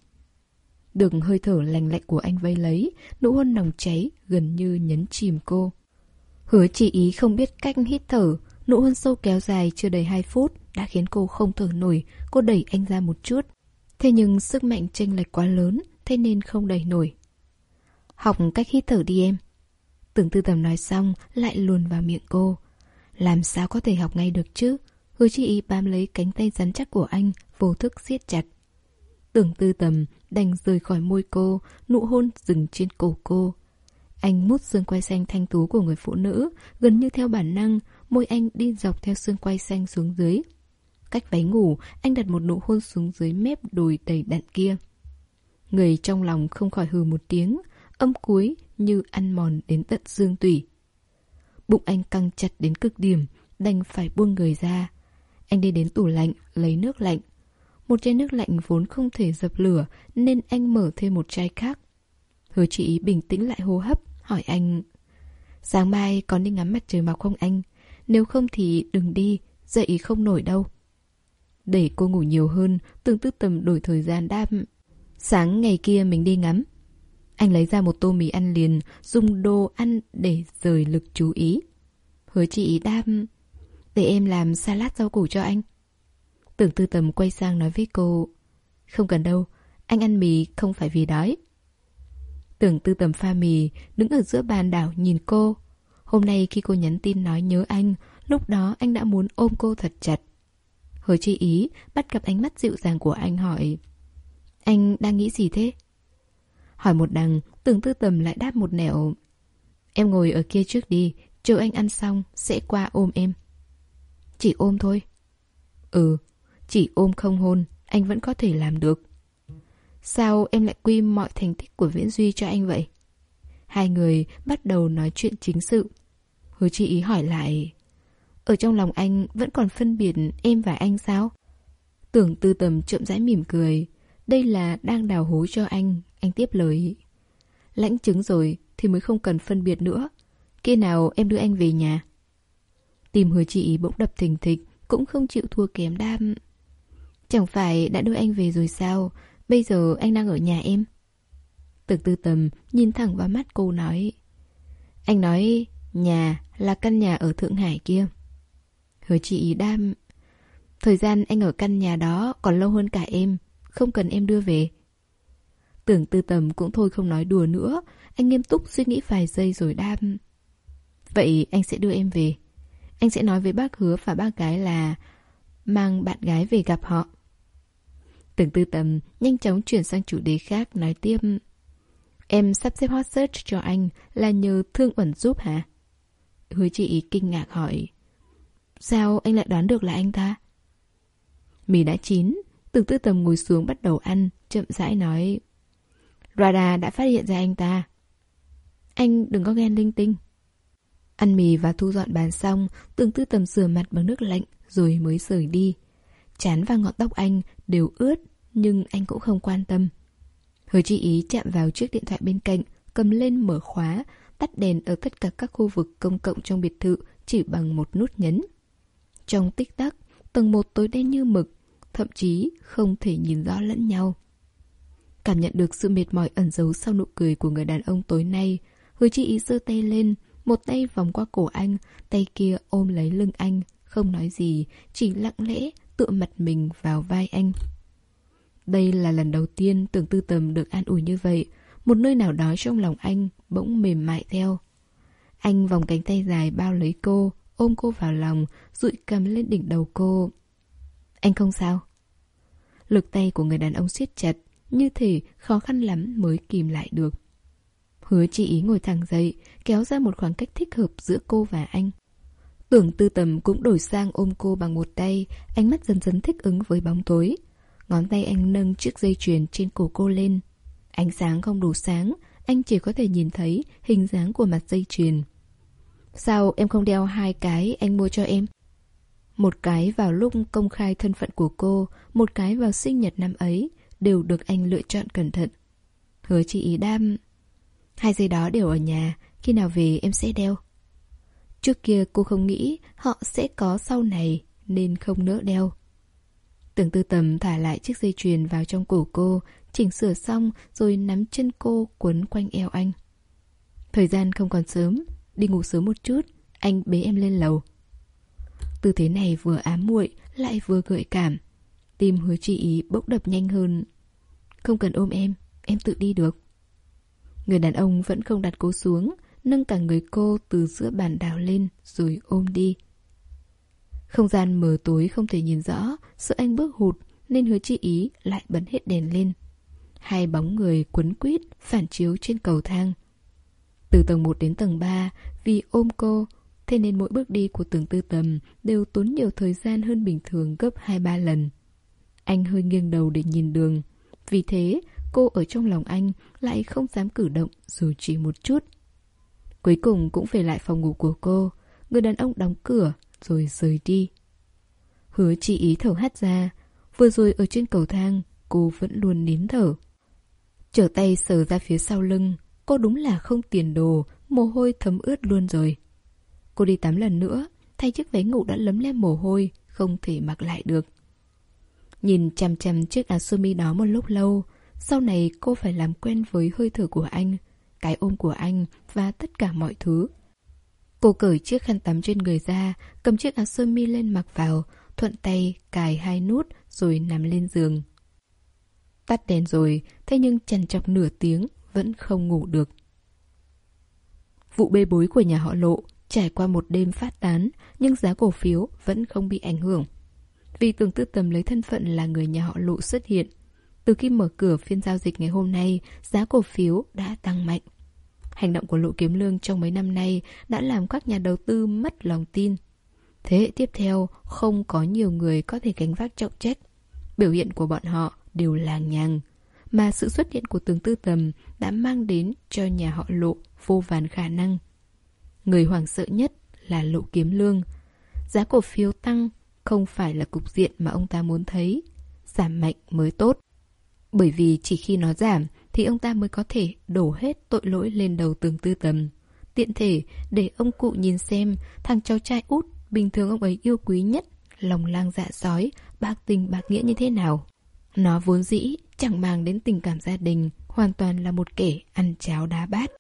Được hơi thở lành lạnh của anh vây lấy, nụ hôn nồng cháy gần như nhấn chìm cô. Hứa chỉ ý không biết cách hít thở, nụ hôn sâu kéo dài chưa đầy 2 phút đã khiến cô không thở nổi, cô đẩy anh ra một chút. Thế nhưng sức mạnh chênh lệch quá lớn, thế nên không đẩy nổi. Học cách hít thở đi em. Tưởng tư tầm nói xong, lại luồn vào miệng cô. Làm sao có thể học ngay được chứ? Hứa chi ý bám lấy cánh tay rắn chắc của anh, vô thức siết chặt. Tưởng tư tầm đành rời khỏi môi cô, nụ hôn dừng trên cổ cô. Anh mút xương quay xanh thanh tú của người phụ nữ, gần như theo bản năng, môi anh đi dọc theo xương quay xanh xuống dưới. Cách váy ngủ, anh đặt một nụ hôn xuống dưới mép đùi đầy đặn kia. Người trong lòng không khỏi hừ một tiếng, âm cuối như ăn mòn đến tận xương tủy. Bụng anh căng chặt đến cực điểm, đành phải buông người ra. Anh đi đến tủ lạnh, lấy nước lạnh. Một chai nước lạnh vốn không thể dập lửa, nên anh mở thêm một chai khác. Hứa chị bình tĩnh lại hô hấp, hỏi anh Sáng mai còn đi ngắm mặt trời mọc không anh? Nếu không thì đừng đi, dậy không nổi đâu. Để cô ngủ nhiều hơn, tương tư tầm đổi thời gian đam Sáng ngày kia mình đi ngắm. Anh lấy ra một tô mì ăn liền, dùng đồ ăn để rời lực chú ý. Hứa chị đam, Để em làm salad rau củ cho anh. Tưởng tư tầm quay sang nói với cô. Không cần đâu, anh ăn mì không phải vì đói. Tưởng tư tầm pha mì, đứng ở giữa bàn đảo nhìn cô. Hôm nay khi cô nhắn tin nói nhớ anh, lúc đó anh đã muốn ôm cô thật chặt. Hứa chi ý, bắt gặp ánh mắt dịu dàng của anh hỏi Anh đang nghĩ gì thế? Hỏi một đằng, tưởng tư tầm lại đáp một nẻo Em ngồi ở kia trước đi, chờ anh ăn xong, sẽ qua ôm em Chỉ ôm thôi Ừ, chỉ ôm không hôn, anh vẫn có thể làm được Sao em lại quy mọi thành tích của Viễn Duy cho anh vậy? Hai người bắt đầu nói chuyện chính sự. Hứa chị ý hỏi lại Ở trong lòng anh vẫn còn phân biệt em và anh sao? Tưởng tư tầm chậm rãi mỉm cười Đây là đang đào hố cho anh anh tiếp lời. Lãnh chứng rồi thì mới không cần phân biệt nữa. Khi nào em đưa anh về nhà? Tìm hứa chị bỗng đập thình thịch, Cũng không chịu thua kém đam. Chẳng phải đã đưa anh về rồi sao? Bây giờ anh đang ở nhà em. Tưởng tư tầm, nhìn thẳng vào mắt cô nói. Anh nói, nhà là căn nhà ở Thượng Hải kia. Hứa chị đam. Thời gian anh ở căn nhà đó còn lâu hơn cả em, Không cần em đưa về. Tưởng tư tầm cũng thôi không nói đùa nữa. Anh nghiêm túc suy nghĩ vài giây rồi đam Vậy anh sẽ đưa em về. Anh sẽ nói với bác hứa và bác gái là Mang bạn gái về gặp họ. Tưởng tư tầm nhanh chóng chuyển sang chủ đề khác nói tiếp. Em sắp xếp hot search cho anh là nhờ Thương ẩn giúp hả? Hứa chị kinh ngạc hỏi. Sao anh lại đoán được là anh ta? Mì đã chín, Tưởng tư tầm ngồi xuống bắt đầu ăn, Chậm rãi nói. Rada đã phát hiện ra anh ta. Anh đừng có ghen linh tinh. Ăn mì và thu dọn bàn xong Tưởng tư tầm rửa mặt bằng nước lạnh Rồi mới rời đi. Chán và ngọn tóc anh đều ướt, Nhưng anh cũng không quan tâm. Hứa chi ý chạm vào chiếc điện thoại bên cạnh, Cầm lên mở khóa, Tắt đèn ở tất cả các khu vực công cộng trong biệt thự Chỉ bằng một nút nhấn. Trong tích tắc, Tầng một tối đen như mực, Thậm chí không thể nhìn rõ lẫn nhau. Cảm nhận được sự mệt mỏi ẩn giấu sau nụ cười của người đàn ông tối nay Hứa chi ý giơ tay lên Một tay vòng qua cổ anh Tay kia ôm lấy lưng anh Không nói gì Chỉ lặng lẽ tựa mặt mình vào vai anh. Đây là lần đầu tiên tưởng tư tầm được an ủi như vậy, một nơi nào đó trong lòng anh bỗng mềm mại theo. Anh vòng cánh tay dài bao lấy cô, ôm cô vào lòng, dụi cầm lên đỉnh đầu cô. Anh không sao? Lực tay của người đàn ông siết chặt, như thể khó khăn lắm mới kìm lại được. Hứa chị ý ngồi thẳng dậy, kéo ra một khoảng cách thích hợp giữa cô và anh. Tưởng tư tầm cũng đổi sang ôm cô bằng một tay, ánh mắt dần dần thích ứng với bóng tối. Ngón tay anh nâng chiếc dây chuyền trên cổ cô lên. Ánh sáng không đủ sáng, anh chỉ có thể nhìn thấy hình dáng của mặt dây chuyền. Sao em không đeo hai cái anh mua cho em? Một cái vào lúc công khai thân phận của cô, một cái vào sinh nhật năm ấy, đều được anh lựa chọn cẩn thận. Hứa chị ý đam. Hai dây đó đều ở nhà, khi nào về em sẽ đeo. Trước kia cô không nghĩ họ sẽ có sau này nên không nỡ đeo. Tưởng tư tầm thả lại chiếc dây chuyền vào trong cổ cô, chỉnh sửa xong rồi nắm chân cô quấn quanh eo anh. Thời gian không còn sớm, đi ngủ sớm một chút, anh bế em lên lầu. Tư thế này vừa ám muội lại vừa gợi cảm. Tim hứa chị ý bỗng đập nhanh hơn. Không cần ôm em, em tự đi được. Người đàn ông vẫn không đặt cô xuống, nâng cả người cô từ giữa bàn đào lên rồi ôm đi. Không gian mờ tối không thể nhìn rõ, sợ anh bước hụt nên hứa chi ý lại bật hết đèn lên. Hai bóng người quấn quýt phản chiếu trên cầu thang. Từ tầng 1 đến tầng 3, vì ôm cô, thế nên mỗi bước đi của tường tư tầm đều tốn nhiều thời gian hơn bình thường gấp 2-3 lần. Anh hơi nghiêng đầu để nhìn đường. Vì thế, cô ở trong lòng anh lại không dám cử động dù chỉ một chút. Cuối cùng cũng về lại phòng ngủ của cô, người đàn ông đóng cửa rồi rời đi. Hứa chị ý thở hắt ra, vừa rồi ở trên cầu thang, cô vẫn luôn nín thở. Trở tay sờ ra phía sau lưng, cô đúng là không tiền đồ, mồ hôi thấm ướt luôn rồi. Cô đi tắm lần nữa, thay chiếc váy ngủ đã lấm lem mồ hôi, không thể mặc lại được. Nhìn chằm chằm chiếc áo sơ mi đó một lúc lâu, sau này cô phải làm quen với hơi thở của anh, cái ôm của anh và tất cả mọi thứ. Cô cởi chiếc khăn tắm trên người ra, cầm chiếc áo sơ mi lên mặc vào, thuận tay cài hai nút rồi nằm lên giường. Tắt đèn rồi, thế nhưng chằn chọc nửa tiếng vẫn không ngủ được. Vụ bê bối của nhà họ lộ trải qua một đêm phát tán nhưng giá cổ phiếu vẫn không bị ảnh hưởng. Vì tưởng tư tầm lấy thân phận là người nhà họ lộ xuất hiện. Từ khi mở cửa phiên giao dịch ngày hôm nay, giá cổ phiếu đã tăng mạnh. Hành động của Lộ Kiếm Lương trong mấy năm nay đã làm các nhà đầu tư mất lòng tin. Thế hệ tiếp theo, không có nhiều người có thể gánh vác trọng trách. Biểu hiện của bọn họ đều làng nhàng. Mà sự xuất hiện của tướng tư tầm đã mang đến cho nhà họ Lộ vô vàn khả năng. Người hoảng sợ nhất là Lộ Kiếm Lương. Giá cổ phiếu tăng không phải là cục diện mà ông ta muốn thấy. Giảm mạnh mới tốt. Bởi vì chỉ khi nó giảm thì ông ta mới có thể đổ hết tội lỗi lên đầu tường tư tầm. Tiện thể để ông cụ nhìn xem thằng cháu trai út bình thường ông ấy yêu quý nhất, lòng lang dạ sói, bạc tình bạc nghĩa như thế nào. Nó vốn dĩ chẳng mang đến tình cảm gia đình, hoàn toàn là một kẻ ăn cháo đá bát.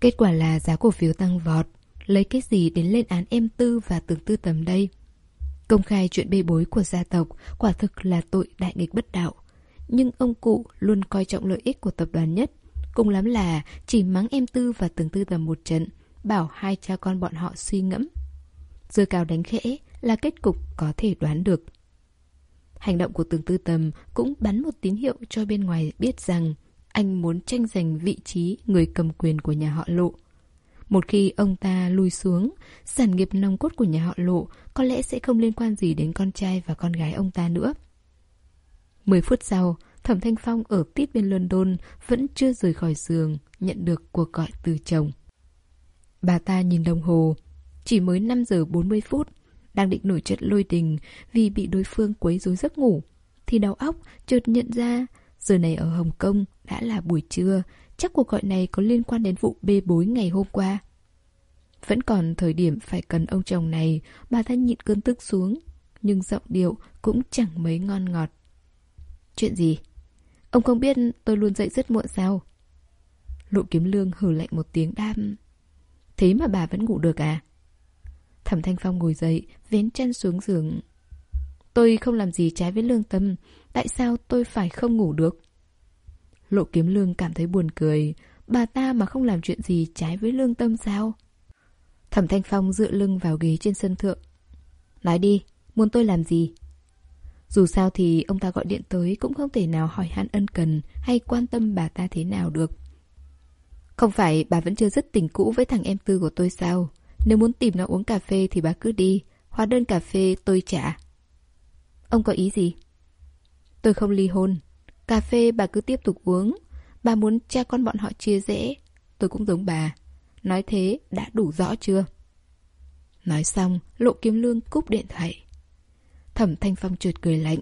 Kết quả là giá cổ phiếu tăng vọt, lấy cái gì đến lên án em tư và tường tư tầm đây? Công khai chuyện bê bối của gia tộc quả thực là tội đại nghịch bất đạo. Nhưng ông cụ luôn coi trọng lợi ích của tập đoàn nhất. Cùng lắm là chỉ mắng em Tư và Tường Tư tầm một trận, bảo hai cha con bọn họ suy ngẫm. Dưa cao đánh khẽ là kết cục có thể đoán được. Hành động của Tường Tư Tầm cũng bắn một tín hiệu cho bên ngoài biết rằng anh muốn tranh giành vị trí người cầm quyền của nhà họ Lộ. Một khi ông ta lui xuống, sản nghiệp nòng cốt của nhà họ Lộ có lẽ sẽ không liên quan gì đến con trai và con gái ông ta nữa. Mười phút sau, Thẩm Thanh Phong ở tít bên London vẫn chưa rời khỏi giường, nhận được cuộc gọi từ chồng. Bà ta nhìn đồng hồ, chỉ mới 5 giờ 40 phút, đang định nổi trận lôi đình vì bị đối phương quấy rối giấc ngủ. Thì đầu óc chợt nhận ra, giờ này ở Hồng Kông đã là buổi trưa, chắc cuộc gọi này có liên quan đến vụ bê bối ngày hôm qua. Vẫn còn thời điểm phải cần ông chồng này, bà ta nhịn cơn tức xuống, nhưng giọng điệu cũng chẳng mấy ngon ngọt. Chuyện gì? Ông không biết tôi luôn dậy rất muộn sao? Lộ kiếm lương hử lạnh một tiếng đam. Thế mà bà vẫn ngủ được à? Thẩm Thanh Phong ngồi dậy, vén chân xuống giường. Tôi không làm gì trái với lương tâm, tại sao tôi phải không ngủ được? Lộ kiếm lương cảm thấy buồn cười, bà ta mà không làm chuyện gì trái với lương tâm sao? Thẩm Thanh Phong dựa lưng vào ghế trên sân thượng. Nói đi, muốn tôi làm gì? Dù sao thì ông ta gọi điện tới cũng không thể nào hỏi han ân cần hay quan tâm bà ta thế nào được. Không phải bà vẫn chưa rất tình cũ với thằng em tư của tôi sao? Nếu muốn tìm nó uống cà phê thì bà cứ đi, hóa đơn cà phê tôi trả. Ông có ý gì? Tôi không ly hôn. Cà phê bà cứ tiếp tục uống. Bà muốn cha con bọn họ chia rẽ. Tôi cũng giống bà. Nói thế đã đủ rõ chưa? Nói xong, lộ kiếm lương cúp điện thoại. Thẩm Thanh Phong trượt cười lạnh.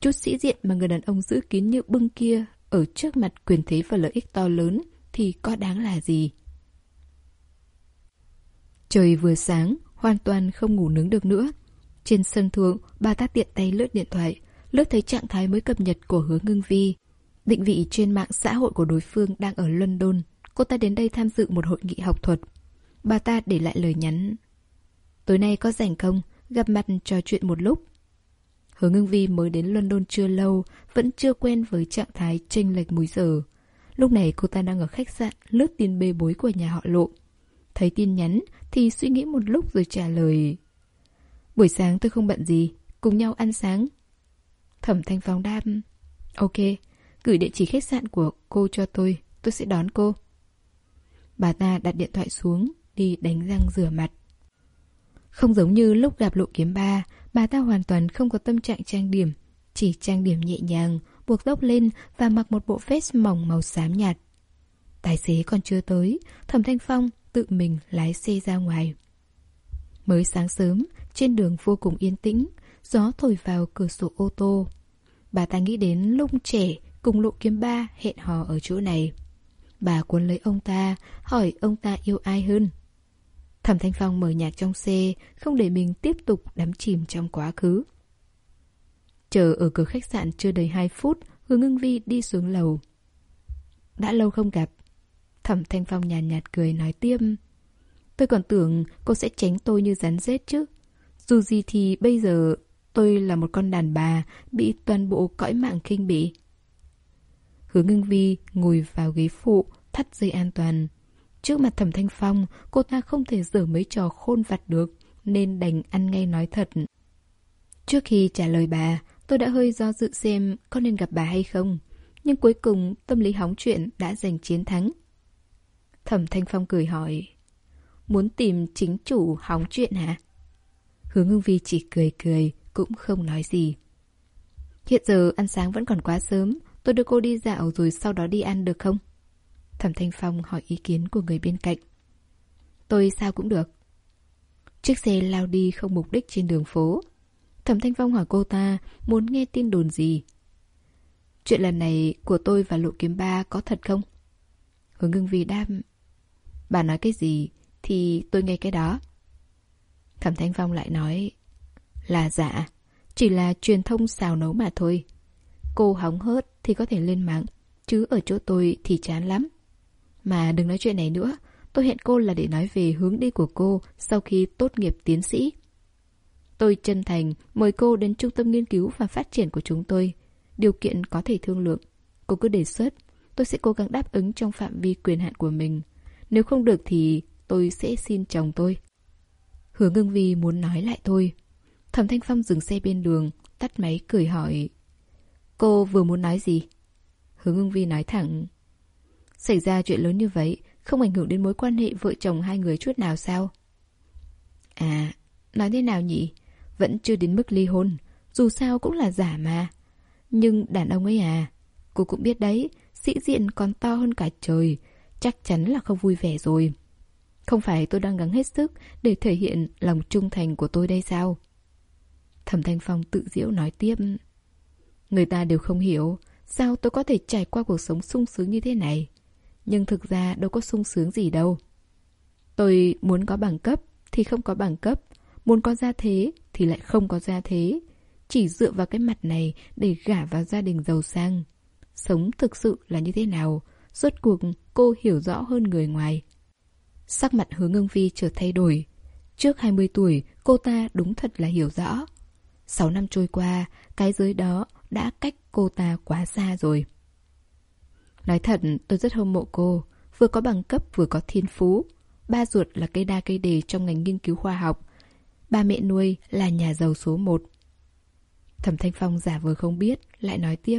Chút sĩ diện mà người đàn ông giữ kín như bưng kia ở trước mặt quyền thế và lợi ích to lớn thì có đáng là gì? Trời vừa sáng, hoàn toàn không ngủ nướng được nữa. Trên sân thượng, bà ta tiện tay lướt điện thoại, lướt thấy trạng thái mới cập nhật của hứa ngưng vi. Định vị trên mạng xã hội của đối phương đang ở London. Cô ta đến đây tham dự một hội nghị học thuật. Bà ta để lại lời nhắn. Tối nay có rảnh không? Gặp mặt trò chuyện một lúc. Hứa ngưng vi mới đến London chưa lâu, vẫn chưa quen với trạng thái chênh lệch múi giờ. Lúc này cô ta đang ở khách sạn lướt tin bê bối của nhà họ lộ. Thấy tin nhắn thì suy nghĩ một lúc rồi trả lời. Buổi sáng tôi không bận gì, cùng nhau ăn sáng. Thẩm thanh phong đam. Ok, gửi địa chỉ khách sạn của cô cho tôi, tôi sẽ đón cô. Bà ta đặt điện thoại xuống, đi đánh răng rửa mặt. Không giống như lúc gặp lộ kiếm ba, bà ta hoàn toàn không có tâm trạng trang điểm, chỉ trang điểm nhẹ nhàng, buộc tóc lên và mặc một bộ vest mỏng màu xám nhạt. Tài xế còn chưa tới, Thẩm Thanh Phong tự mình lái xe ra ngoài. Mới sáng sớm, trên đường vô cùng yên tĩnh, gió thổi vào cửa sổ ô tô. Bà ta nghĩ đến lúc trẻ cùng lộ kiếm ba hẹn hò ở chỗ này. Bà cuốn lấy ông ta, hỏi ông ta yêu ai hơn. Thẩm Thanh Phong mở nhạc trong xe, không để mình tiếp tục đắm chìm trong quá khứ. Chờ ở cửa khách sạn chưa đầy 2 phút, Hương Ngưng Vi đi xuống lầu. Đã lâu không gặp. Thẩm Thanh Phong nhàn nhạt, nhạt cười nói tiêm. Tôi còn tưởng cô sẽ tránh tôi như rắn rết chứ. Dù gì thì bây giờ tôi là một con đàn bà bị toàn bộ cõi mạng kinh bỉ. Hứa ngưng vi ngồi vào ghế phụ, thắt dây an toàn. Trước mặt thẩm thanh phong, cô ta không thể dở mấy trò khôn vặt được, nên đành ăn ngay nói thật. Trước khi trả lời bà, tôi đã hơi do dự xem có nên gặp bà hay không. Nhưng cuối cùng tâm lý hóng chuyện đã giành chiến thắng. Thẩm Thanh Phong cười hỏi Muốn tìm chính chủ hóng chuyện hả? Hứa ngưng vi chỉ cười cười cũng không nói gì Hiện giờ ăn sáng vẫn còn quá sớm, Tôi đưa cô đi dạo rồi sau đó đi ăn được không? Thẩm Thanh Phong hỏi ý kiến của người bên cạnh Tôi sao cũng được Chiếc xe lao đi không mục đích trên đường phố Thẩm Thanh Phong hỏi cô ta Muốn nghe tin đồn gì Chuyện lần này của tôi và Lộ Kiếm Ba có thật không? Hướng ngưng vì đam Bà nói cái gì thì tôi nghe cái đó. Thẩm Thanh Phong lại nói là giả, Chỉ là truyền thông xào nấu mà thôi. Cô hóng hớt thì có thể lên mạng, Chứ ở chỗ tôi thì chán lắm. Mà đừng nói chuyện này nữa, Tôi hẹn cô là để nói về hướng đi của cô Sau khi tốt nghiệp tiến sĩ. Tôi chân thành mời cô đến trung tâm nghiên cứu và phát triển của chúng tôi. Điều kiện có thể thương lượng. Cô cứ đề xuất, Tôi sẽ cố gắng đáp ứng trong phạm vi quyền hạn của mình. Nếu không được thì tôi sẽ xin chồng tôi. Hứa ngưng vi muốn nói lại tôi. Thẩm Thanh Phong dừng xe bên đường, tắt máy cười hỏi. Cô vừa muốn nói gì? Hứa ngưng vi nói thẳng. Xảy ra chuyện lớn như vậy, không ảnh hưởng đến mối quan hệ vợ chồng hai người chút nào sao? À, nói thế nào nhỉ? Vẫn chưa đến mức ly hôn, dù sao cũng là giả mà. Nhưng đàn ông ấy à, cô cũng biết đấy, sĩ diện còn to hơn cả trời, chắc chắn là không vui vẻ rồi. Không phải tôi đang gắng hết sức để thể hiện lòng trung thành của tôi đây sao? Thẩm Thanh Phong tự diễu nói tiếp. Người ta đều không hiểu sao tôi có thể trải qua cuộc sống sung sướng như thế này. Nhưng thực ra đâu có sung sướng gì đâu. Tôi muốn có bằng cấp thì không có bằng cấp. Muốn có gia thế thì lại không có gia thế. Chỉ dựa vào cái mặt này để gả vào gia đình giàu sang. Sống thực sự là như thế nào? Rốt cuộc cô hiểu rõ hơn người ngoài. Sắc mặt hứa ngưng vi chợt thay đổi. Trước 20 tuổi, cô ta đúng thật là hiểu rõ. 6 năm trôi qua, cái giới đó đã cách cô ta quá xa rồi. Nói thật, tôi rất hâm mộ cô. Vừa có bằng cấp vừa có thiên phú. Ba ruột là cây đa cây đề trong ngành nghiên cứu khoa học. Ba mẹ nuôi là nhà giàu số 1. Thẩm Thanh Phong giả vờ không biết, lại nói tiếp.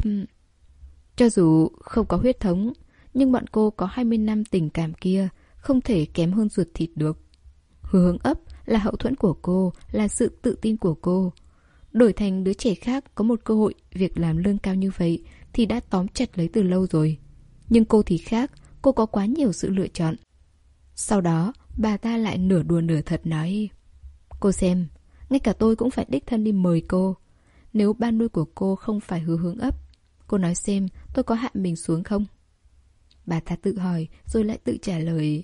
Cho dù không có huyết thống, nhưng bọn cô có 20 năm tình cảm kia, không thể kém hơn ruột thịt được. Hướng ấp là hậu thuẫn của cô, là sự tự tin của cô. Đổi thành đứa trẻ khác có một cơ hội việc làm lương cao như vậy thì đã tóm chặt lấy từ lâu rồi. Nhưng cô thì khác, cô có quá nhiều sự lựa chọn. Sau đó, bà ta lại nửa đùa nửa thật nói Cô xem, ngay cả tôi cũng phải đích thân đi mời cô. Nếu ban nuôi của cô không phải hứa hướng ấp, cô nói xem tôi có hạ mình xuống không? Bà ta tự hỏi rồi lại tự trả lời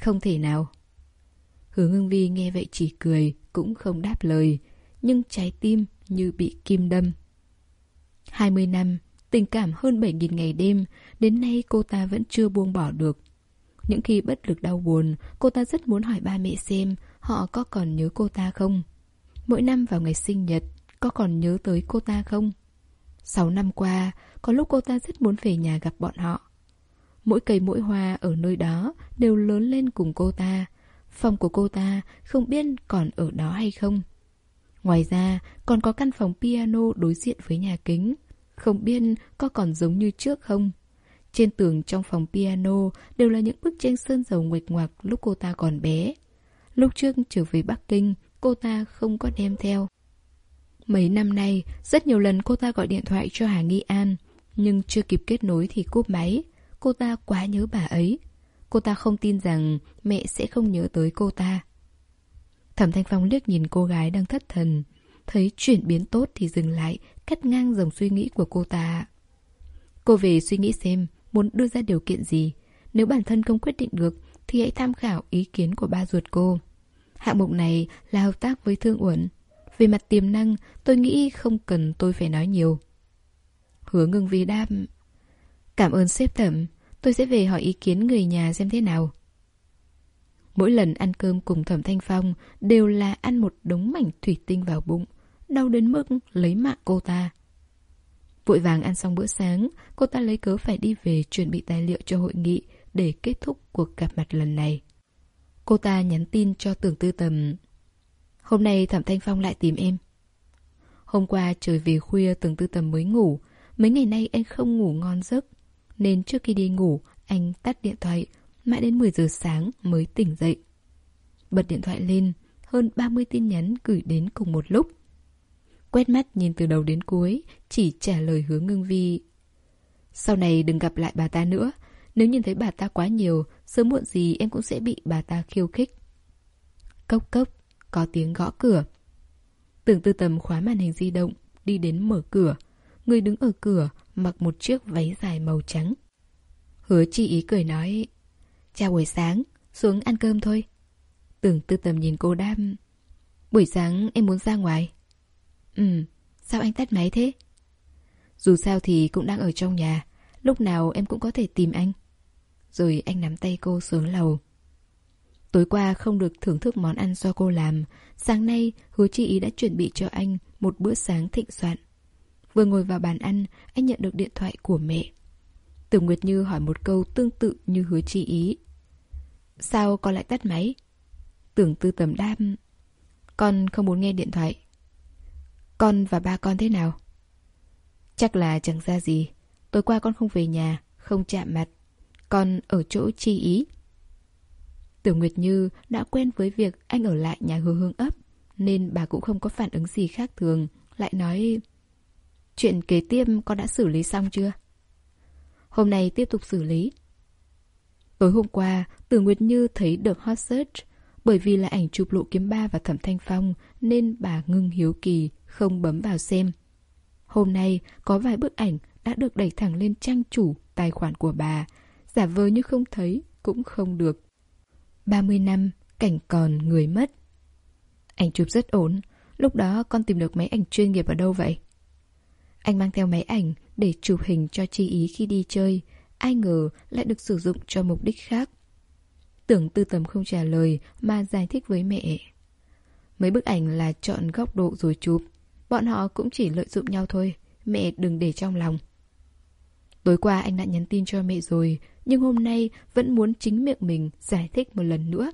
Không thể nào Hứa ngưng vi nghe vậy chỉ cười Cũng không đáp lời nhưng trái tim như bị kim đâm. 20 năm, Tình cảm hơn 7.000 ngày đêm, Đến nay cô ta vẫn chưa buông bỏ được. Những khi bất lực đau buồn, Cô ta rất muốn hỏi ba mẹ xem Họ có còn nhớ cô ta không? Mỗi năm vào ngày sinh nhật, Có còn nhớ tới cô ta không? 6 năm qua, Có lúc cô ta rất muốn về nhà gặp bọn họ. Mỗi cây mỗi hoa ở nơi đó đều lớn lên cùng cô ta. Phòng của cô ta không biết còn ở đó hay không. Ngoài ra, còn có căn phòng piano đối diện với nhà kính. Không biết có còn giống như trước không? Trên tường trong phòng piano đều là những bức tranh sơn dầu nguệch ngoạc lúc cô ta còn bé. Lúc trước trở về Bắc Kinh, cô ta không có đem theo. Mấy năm nay, rất nhiều lần cô ta gọi điện thoại cho Hà Nghi An, Nhưng chưa kịp kết nối thì cúp máy. Cô ta quá nhớ bà ấy. Cô ta không tin rằng mẹ sẽ không nhớ tới cô ta. Thẩm Thanh Phong liếc nhìn cô gái đang thất thần. Thấy chuyển biến tốt thì dừng lại, cắt ngang dòng suy nghĩ của cô ta. Cô về suy nghĩ xem muốn đưa ra điều kiện gì. Nếu bản thân không quyết định được thì hãy tham khảo ý kiến của ba ruột cô. Hạng mục này là hợp tác với Thương Uẩn. Về mặt tiềm năng, tôi nghĩ không cần tôi phải nói nhiều. Hứa ngưng vi đáp. Cảm ơn sếp thẩm, tôi sẽ về hỏi ý kiến người nhà xem thế nào. Mỗi lần ăn cơm cùng thẩm thanh phong đều là ăn một đống mảnh thủy tinh vào bụng, đau đến mức lấy mạng cô ta. Vội vàng ăn xong bữa sáng, cô ta lấy cớ phải đi về chuẩn bị tài liệu cho hội nghị để kết thúc cuộc gặp mặt lần này. Cô ta nhắn tin cho tưởng tư tầm. Hôm nay Thẩm Thanh Phong lại tìm em. Hôm qua trời về khuya tưởng tư tầm mới ngủ. Mấy ngày nay anh không ngủ ngon giấc. Nên trước khi đi ngủ, anh tắt điện thoại. Mãi đến 10 giờ sáng mới tỉnh dậy. Bật điện thoại lên, hơn 30 tin nhắn gửi đến cùng một lúc. Quét mắt nhìn từ đầu đến cuối, chỉ trả lời hứa ngưng vi. Sau này đừng gặp lại bà ta nữa. Nếu nhìn thấy bà ta quá nhiều, sớm muộn gì em cũng sẽ bị bà ta khiêu khích. Cốc cốc, có tiếng gõ cửa. Tưởng tư tầm khóa màn hình di động, đi đến mở cửa. Người đứng ở cửa, mặc một chiếc váy dài màu trắng. Hứa chi ý cười nói, Chào buổi sáng, xuống ăn cơm thôi. Tưởng tư tầm nhìn cô đam. Buổi sáng em muốn ra ngoài. Ừ, sao anh tắt máy thế? Dù sao thì cũng đang ở trong nhà, lúc nào em cũng có thể tìm anh. Rồi anh nắm tay cô xuống lầu. Tối qua không được thưởng thức món ăn do cô làm, sáng nay hứa chị ý đã chuẩn bị cho anh một bữa sáng thịnh soạn. Vừa ngồi vào bàn ăn, anh nhận được điện thoại của mẹ. Tưởng Nguyệt Như hỏi một câu tương tự như hứa chi ý. Sao con lại tắt máy? Tưởng tư tầm đam. Con không muốn nghe điện thoại. Con và ba con thế nào? Chắc là chẳng ra gì. Tối qua con không về nhà, không chạm mặt. Con ở chỗ chi ý. Tưởng Nguyệt Như đã quen với việc anh ở lại nhà hứa hương ấp, nên bà cũng không có phản ứng gì khác thường, lại nói... Chuyện kế tiếp con đã xử lý xong chưa? Hôm nay tiếp tục xử lý. Tối hôm qua, Tưởng Nguyệt Như thấy được hot search. Bởi vì là ảnh chụp lộ kiếm ba và thẩm thanh phong, nên bà ngưng hiếu kỳ, không bấm vào xem. Hôm nay, có vài bức ảnh đã được đẩy thẳng lên trang chủ tài khoản của bà. Giả vờ như không thấy, cũng không được. 30 năm, cảnh còn người mất. Ảnh chụp rất ổn, lúc đó con tìm được máy ảnh chuyên nghiệp ở đâu vậy? Anh mang theo máy ảnh để chụp hình cho chi ý khi đi chơi, ai ngờ lại được sử dụng cho mục đích khác. Tưởng tư tầm không trả lời mà giải thích với mẹ. Mấy bức ảnh là chọn góc độ rồi chụp. Bọn họ cũng chỉ lợi dụng nhau thôi, mẹ đừng để trong lòng. Tối qua anh đã nhắn tin cho mẹ rồi, nhưng hôm nay vẫn muốn chính miệng mình giải thích một lần nữa.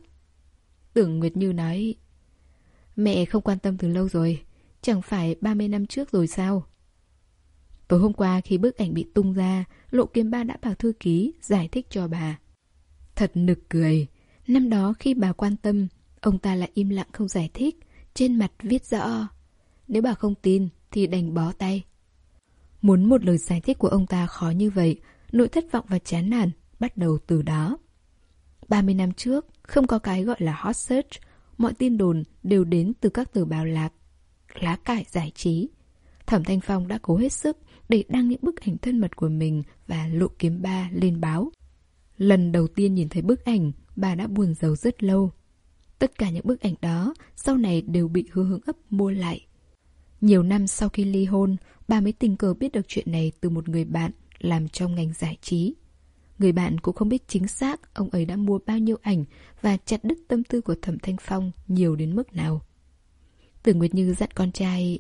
Tưởng Nguyệt Như nói, mẹ không quan tâm từ lâu rồi, chẳng phải 30 năm trước rồi sao? Tối hôm qua khi bức ảnh bị tung ra, Lộ Kiếm Ba đã bảo thư ký giải thích cho bà. Thật nực cười, năm đó khi bà quan tâm, ông ta lại im lặng không giải thích, trên mặt viết rõ. Nếu bà không tin thì đành bó tay. Muốn một lời giải thích của ông ta khó như vậy, nỗi thất vọng và chán nản bắt đầu từ đó. 30 năm trước, không có cái gọi là hot search, mọi tin đồn đều đến từ các tờ báo lạc, lá cải giải trí. Thẩm Thanh Phong đã cố hết sức để đăng những bức ảnh thân mật của mình và lộ kiếm ba lên báo. Lần đầu tiên nhìn thấy bức ảnh, bà đã buồn giàu rất lâu. Tất cả những bức ảnh đó sau này đều bị hứa hướng ấp mua lại. Nhiều năm sau khi ly hôn, bà mới tình cờ biết được chuyện này từ một người bạn làm trong ngành giải trí. Người bạn cũng không biết chính xác ông ấy đã mua bao nhiêu ảnh và chặt đứt tâm tư của Thẩm Thanh Phong nhiều đến mức nào. Tử Nguyệt Như dặn con trai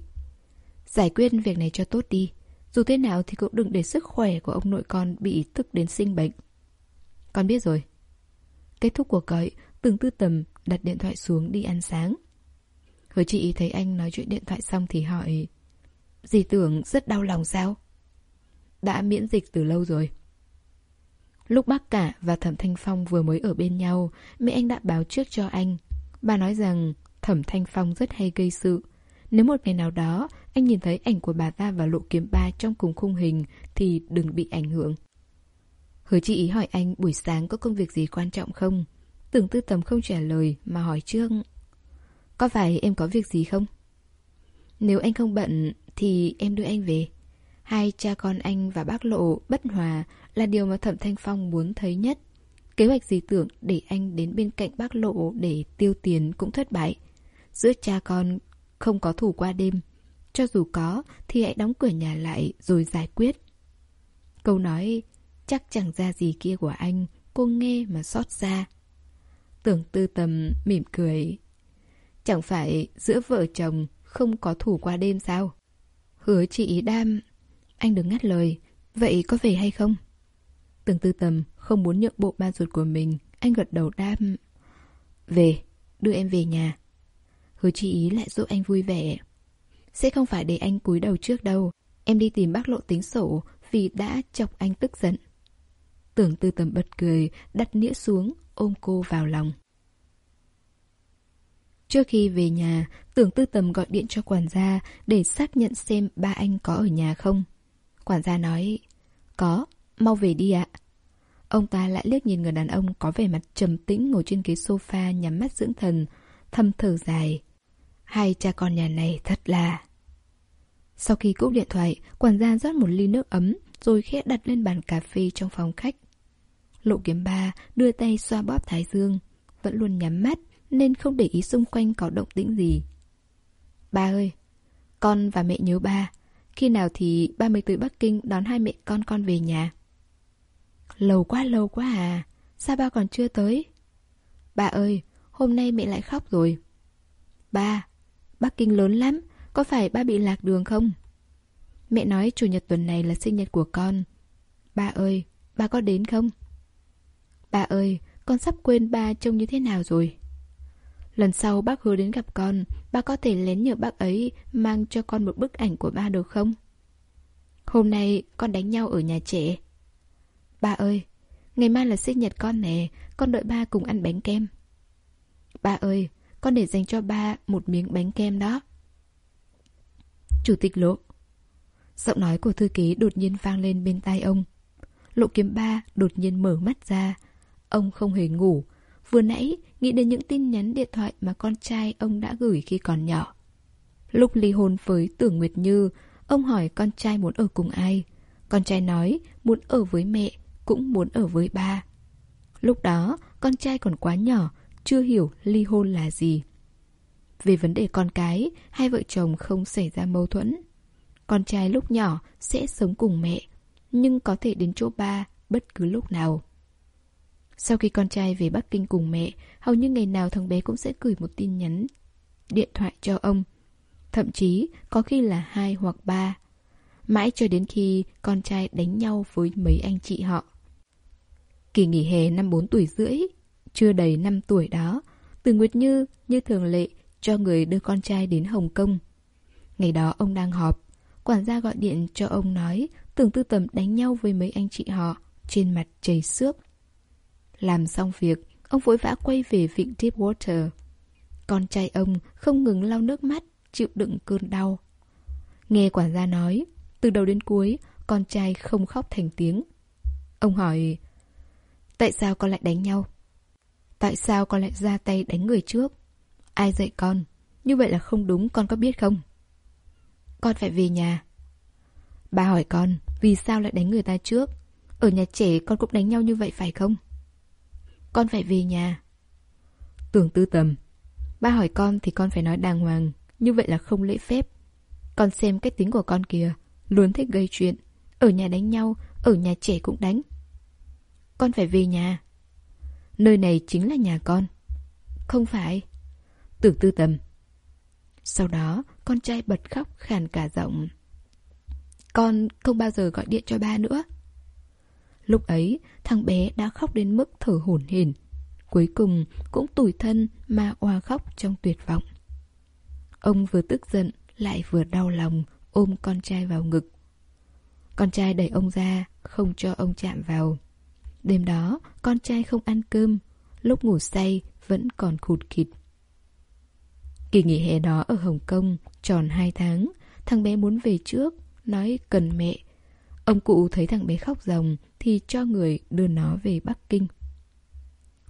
Giải quyết việc này cho tốt đi. Dù thế nào thì cũng đừng để sức khỏe của ông nội con bị tức đến sinh bệnh. Con biết rồi. Kết thúc cuộc gọi Từng tư tầm đặt điện thoại xuống đi ăn sáng. Hứa chị thấy anh nói chuyện điện thoại xong thì hỏi, Dì tưởng rất đau lòng sao? Đã miễn dịch từ lâu rồi. Lúc bác cả và Thẩm Thanh Phong vừa mới ở bên nhau, Mẹ anh đã báo trước cho anh. Bà nói rằng Thẩm Thanh Phong rất hay gây sự nếu một ngày nào đó anh nhìn thấy ảnh của bà ta và lộ kiếm ba trong cùng khung hình, thì đừng bị ảnh hưởng. Hứa chị ý hỏi anh buổi sáng có công việc gì quan trọng không? Tưởng tư tầm không trả lời mà hỏi trước. Có phải em có việc gì không? Nếu anh không bận thì em đưa anh về. Hai cha con anh và bác lộ bất hòa là điều mà Thẩm Thanh Phong muốn thấy nhất. Kế hoạch gì tưởng để anh đến bên cạnh bác lộ để tiêu tiền cũng thất bại. Giữa cha con không có thủ qua đêm. Cho dù có thì hãy đóng cửa nhà lại rồi giải quyết. Câu nói chắc chẳng ra gì kia của anh, cô nghe mà xót xa. Tưởng tư tầm mỉm cười. Chẳng phải giữa vợ chồng không có thủ qua đêm sao? Hứa chị ý đam. Anh đừng ngắt lời. Vậy có về hay không? Tưởng tư tầm không muốn nhượng bộ ba ruột của mình. Anh gật đầu đam. Về, đưa em về nhà. Hứa chi ý lại giúp anh vui vẻ. Sẽ không phải để anh cúi đầu trước đâu. Em đi tìm bác lộ tính sổ vì đã chọc anh tức giận. Tưởng tư tầm bật cười, đặt nĩa xuống, ôm cô vào lòng. Trước khi về nhà, tưởng tư tầm gọi điện cho quản gia để xác nhận xem ba anh có ở nhà không. Quản gia nói, có, mau về đi ạ. Ông ta lại liếc nhìn người đàn ông có vẻ mặt trầm tĩnh ngồi trên ghế sofa nhắm mắt dưỡng thần, thầm thở dài. Hai cha con nhà này thật là... Sau khi cúp điện thoại, quản gia rót một ly nước ấm rồi khẽ đặt lên bàn cà phê trong phòng khách. Lộ kiếm ba đưa tay xoa bóp thái dương, vẫn luôn nhắm mắt nên không để ý xung quanh có động tĩnh gì. Ba ơi, con và mẹ nhớ ba. Khi nào thì ba mới tới Bắc Kinh đón hai mẹ con con về nhà? Lâu quá lâu quá à, sao ba còn chưa tới? Ba ơi, hôm nay mẹ lại khóc rồi. Ba, Bắc Kinh lớn lắm, có phải ba bị lạc đường không? Mẹ nói chủ nhật tuần này là sinh nhật của con. Ba ơi, ba có đến không? Ba ơi, con sắp quên ba trông như thế nào rồi? Lần sau bác hứa đến gặp con, ba có thể lén nhờ bác ấy mang cho con một bức ảnh của ba được không? Hôm nay con đánh nhau ở nhà trẻ. Ba ơi, ngày mai là sinh nhật con nè, con đợi ba cùng ăn bánh kem. Ba ơi, con để dành cho ba một miếng bánh kem đó. Chủ tịch Lộ Giọng nói của thư ký đột nhiên vang lên bên tai ông. Lộ kiếm ba đột nhiên mở mắt ra. Ông không hề ngủ. Vừa nãy nghĩ đến những tin nhắn điện thoại mà con trai ông đã gửi khi còn nhỏ. Lúc ly hôn với Tưởng Nguyệt Như, ông hỏi con trai muốn ở cùng ai. Con trai nói muốn ở với mẹ, cũng muốn ở với ba. Lúc đó, con trai còn quá nhỏ, chưa hiểu ly hôn là gì. Về vấn đề con cái, hai vợ chồng không xảy ra mâu thuẫn. Con trai lúc nhỏ sẽ sống cùng mẹ, nhưng có thể đến chỗ ba bất cứ lúc nào. Sau khi con trai về Bắc Kinh cùng mẹ, hầu như ngày nào thằng bé cũng sẽ gửi một tin nhắn điện thoại cho ông. Thậm chí có khi là hai hoặc ba. Mãi cho đến khi con trai đánh nhau với mấy anh chị họ. Kỳ nghỉ hè năm 4 tuổi rưỡi, chưa đầy 5 tuổi đó, Từ Nguyệt Như như thường lệ cho người đưa con trai đến Hồng Kông. Ngày đó ông đang họp, quản gia gọi điện cho ông nói tưởng tư tầm đánh nhau với mấy anh chị họ, trên mặt chảy xước. Làm xong việc, ông vội vã quay về vịnh Deepwater. Con trai ông không ngừng lau nước mắt, chịu đựng cơn đau. Nghe quản gia nói, từ đầu đến cuối, con trai không khóc thành tiếng. Ông hỏi, tại sao con lại đánh nhau? Tại sao con lại ra tay đánh người trước? Ai dạy con? Như vậy là không đúng con có biết không? Con phải về nhà. Bà hỏi con, vì sao lại đánh người ta trước? Ở nhà trẻ con cũng đánh nhau như vậy phải không? Con phải về nhà. Tưởng tư tầm. Ba hỏi con thì con phải nói đàng hoàng. Như vậy là không lễ phép. Con xem cái tính của con kìa. Luôn thích gây chuyện. Ở nhà đánh nhau, ở nhà trẻ cũng đánh. Con phải về nhà. Nơi này chính là nhà con. Không phải. Tưởng tư tầm. Sau đó, con trai bật khóc khàn cả giọng. Con không bao giờ gọi điện cho ba nữa. Lúc ấy, thằng bé đã khóc đến mức thở hổn hển. Cuối cùng cũng tủi thân mà oa khóc trong tuyệt vọng. Ông vừa tức giận lại vừa đau lòng ôm con trai vào ngực. Con trai đẩy ông ra, không cho ông chạm vào. Đêm đó, con trai không ăn cơm, lúc ngủ say vẫn còn khụt khịt. Kỳ nghỉ hè đó ở Hồng Kông tròn 2 tháng, thằng bé muốn về trước, nói cần mẹ. Ông cụ thấy thằng bé khóc ròng thì cho người đưa nó về Bắc Kinh.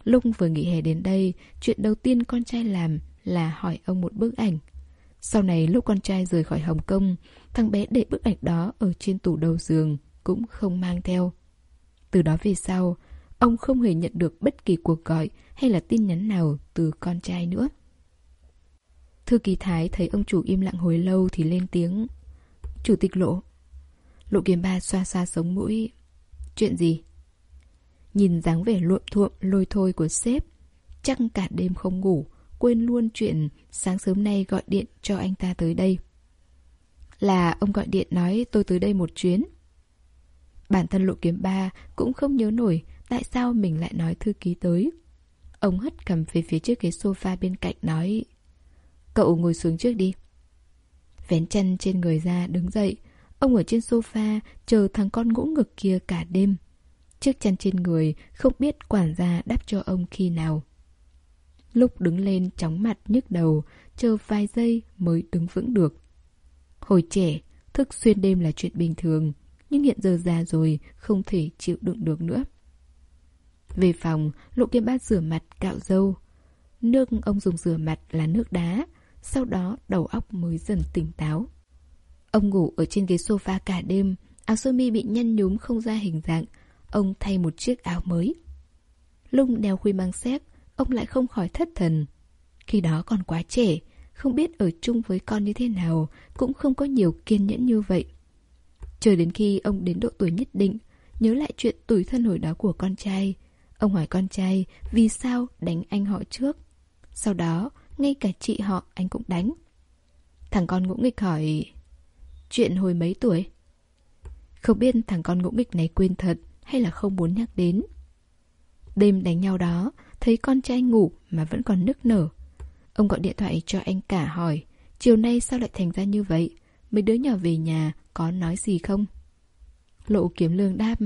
Lúc vừa nghỉ hè đến đây, chuyện đầu tiên con trai làm là hỏi ông một bức ảnh. Sau này lúc con trai rời khỏi Hồng Kông, thằng bé để bức ảnh đó ở trên tủ đầu giường, cũng không mang theo. Từ đó về sau, ông không hề nhận được bất kỳ cuộc gọi hay là tin nhắn nào từ con trai nữa. Thư ký Thái thấy ông chủ im lặng hồi lâu thì lên tiếng. Chủ tịch lộ. Lộ kiếm ba xoa xoa sống mũi. Chuyện gì? Nhìn dáng vẻ luộm thuộm lôi thôi của sếp. Chắc cả đêm không ngủ, quên luôn chuyện sáng sớm nay gọi điện cho anh ta tới đây. Là ông gọi điện nói tôi tới đây một chuyến. Bản thân lộ kiếm ba cũng không nhớ nổi tại sao mình lại nói thư ký tới. Ông hất cầm về phía trước cái sofa bên cạnh nói Cậu ngồi xuống trước đi. Vén chân trên người ra đứng dậy. Ông ở trên sofa chờ thằng con ngỗ ngực kia cả đêm. Chiếc chăn trên người không biết quản gia đắp cho ông khi nào. Lúc đứng lên chóng mặt nhức đầu, chờ vài giây mới đứng vững được. Hồi trẻ, thức xuyên đêm là chuyện bình thường, nhưng hiện giờ già rồi, không thể chịu đựng được nữa. Về phòng, Lộ Kiếm Bát rửa mặt, cạo râu. Nước ông dùng rửa mặt là nước đá, sau đó đầu óc mới dần tỉnh táo. Ông ngủ ở trên ghế sofa cả đêm, áo sơ mi bị nhăn nhúm không ra hình dạng, ông thay một chiếc áo mới. Lung đeo khuy mang xếp, ông lại không khỏi thất thần. Khi đó còn quá trẻ, không biết ở chung với con như thế nào, cũng không có nhiều kiên nhẫn như vậy. Chờ đến khi ông đến độ tuổi nhất định, nhớ lại chuyện tuổi thân hồi đó của con trai. Ông hỏi con trai vì sao đánh anh họ trước. Sau đó, ngay cả chị họ anh cũng đánh. Thằng con ngũ nghịch hỏi Chuyện hồi mấy tuổi? Không biết thằng con ngũ nghịch này quên thật hay là không muốn nhắc đến. Đêm đánh nhau đó, thấy con trai ngủ mà vẫn còn nức nở. Ông gọi điện thoại cho anh cả hỏi Chiều nay sao lại thành ra như vậy? Mấy đứa nhỏ về nhà có nói gì không? Lộ kiếm lương đáp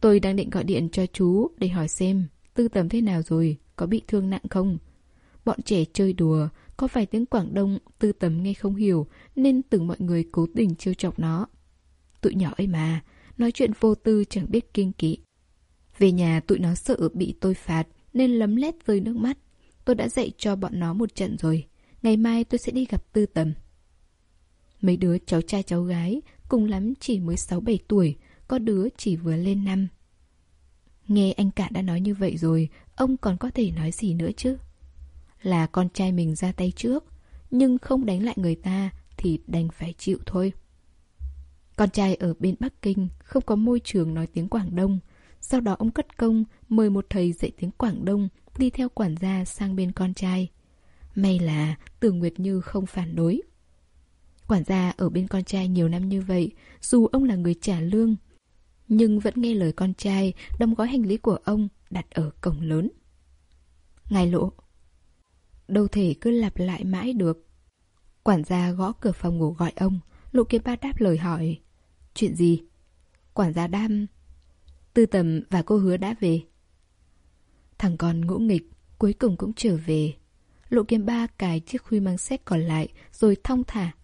Tôi đang định gọi điện cho chú để hỏi xem Tư tầm thế nào rồi, có bị thương nặng không? Bọn trẻ chơi đùa, có vài tiếng Quảng Đông tư tầm nghe không hiểu nên từng mọi người cố tình trêu chọc nó. Tụi nhỏ ấy mà, nói chuyện vô tư chẳng biết kinh kỵ. Về nhà tụi nó sợ bị tôi phạt nên lấm lét rơi nước mắt. Tôi đã dạy cho bọn nó một trận rồi. Ngày mai tôi sẽ đi gặp tư tầm. Mấy đứa cháu trai cháu gái cùng lắm chỉ mới 6-7 tuổi, có đứa chỉ vừa lên năm. Nghe anh cả đã nói như vậy rồi, ông còn có thể nói gì nữa chứ? là con trai mình ra tay trước, nhưng không đánh lại người ta thì đành phải chịu thôi. Con trai ở bên Bắc Kinh không có môi trường nói tiếng Quảng Đông, sau đó ông cất công mời một thầy dạy tiếng Quảng Đông đi theo quản gia sang bên con trai. May là Tưởng Nguyệt Như không phản đối. Quản gia ở bên con trai nhiều năm như vậy, dù ông là người trả lương, nhưng vẫn nghe lời con trai đóng gói hành lý của ông đặt ở cổng lớn. Ngài lộ, đâu thể cứ lặp lại mãi được. Quản gia gõ cửa phòng ngủ gọi ông, lộ Kiếm Ba đáp lời hỏi. Chuyện gì? Quản gia đam. Tư tầm và cô hứa đã về. Thằng con ngỗ nghịch, cuối cùng cũng trở về. Lộ kiếm ba cài chiếc khuy mang xét còn lại rồi thong thả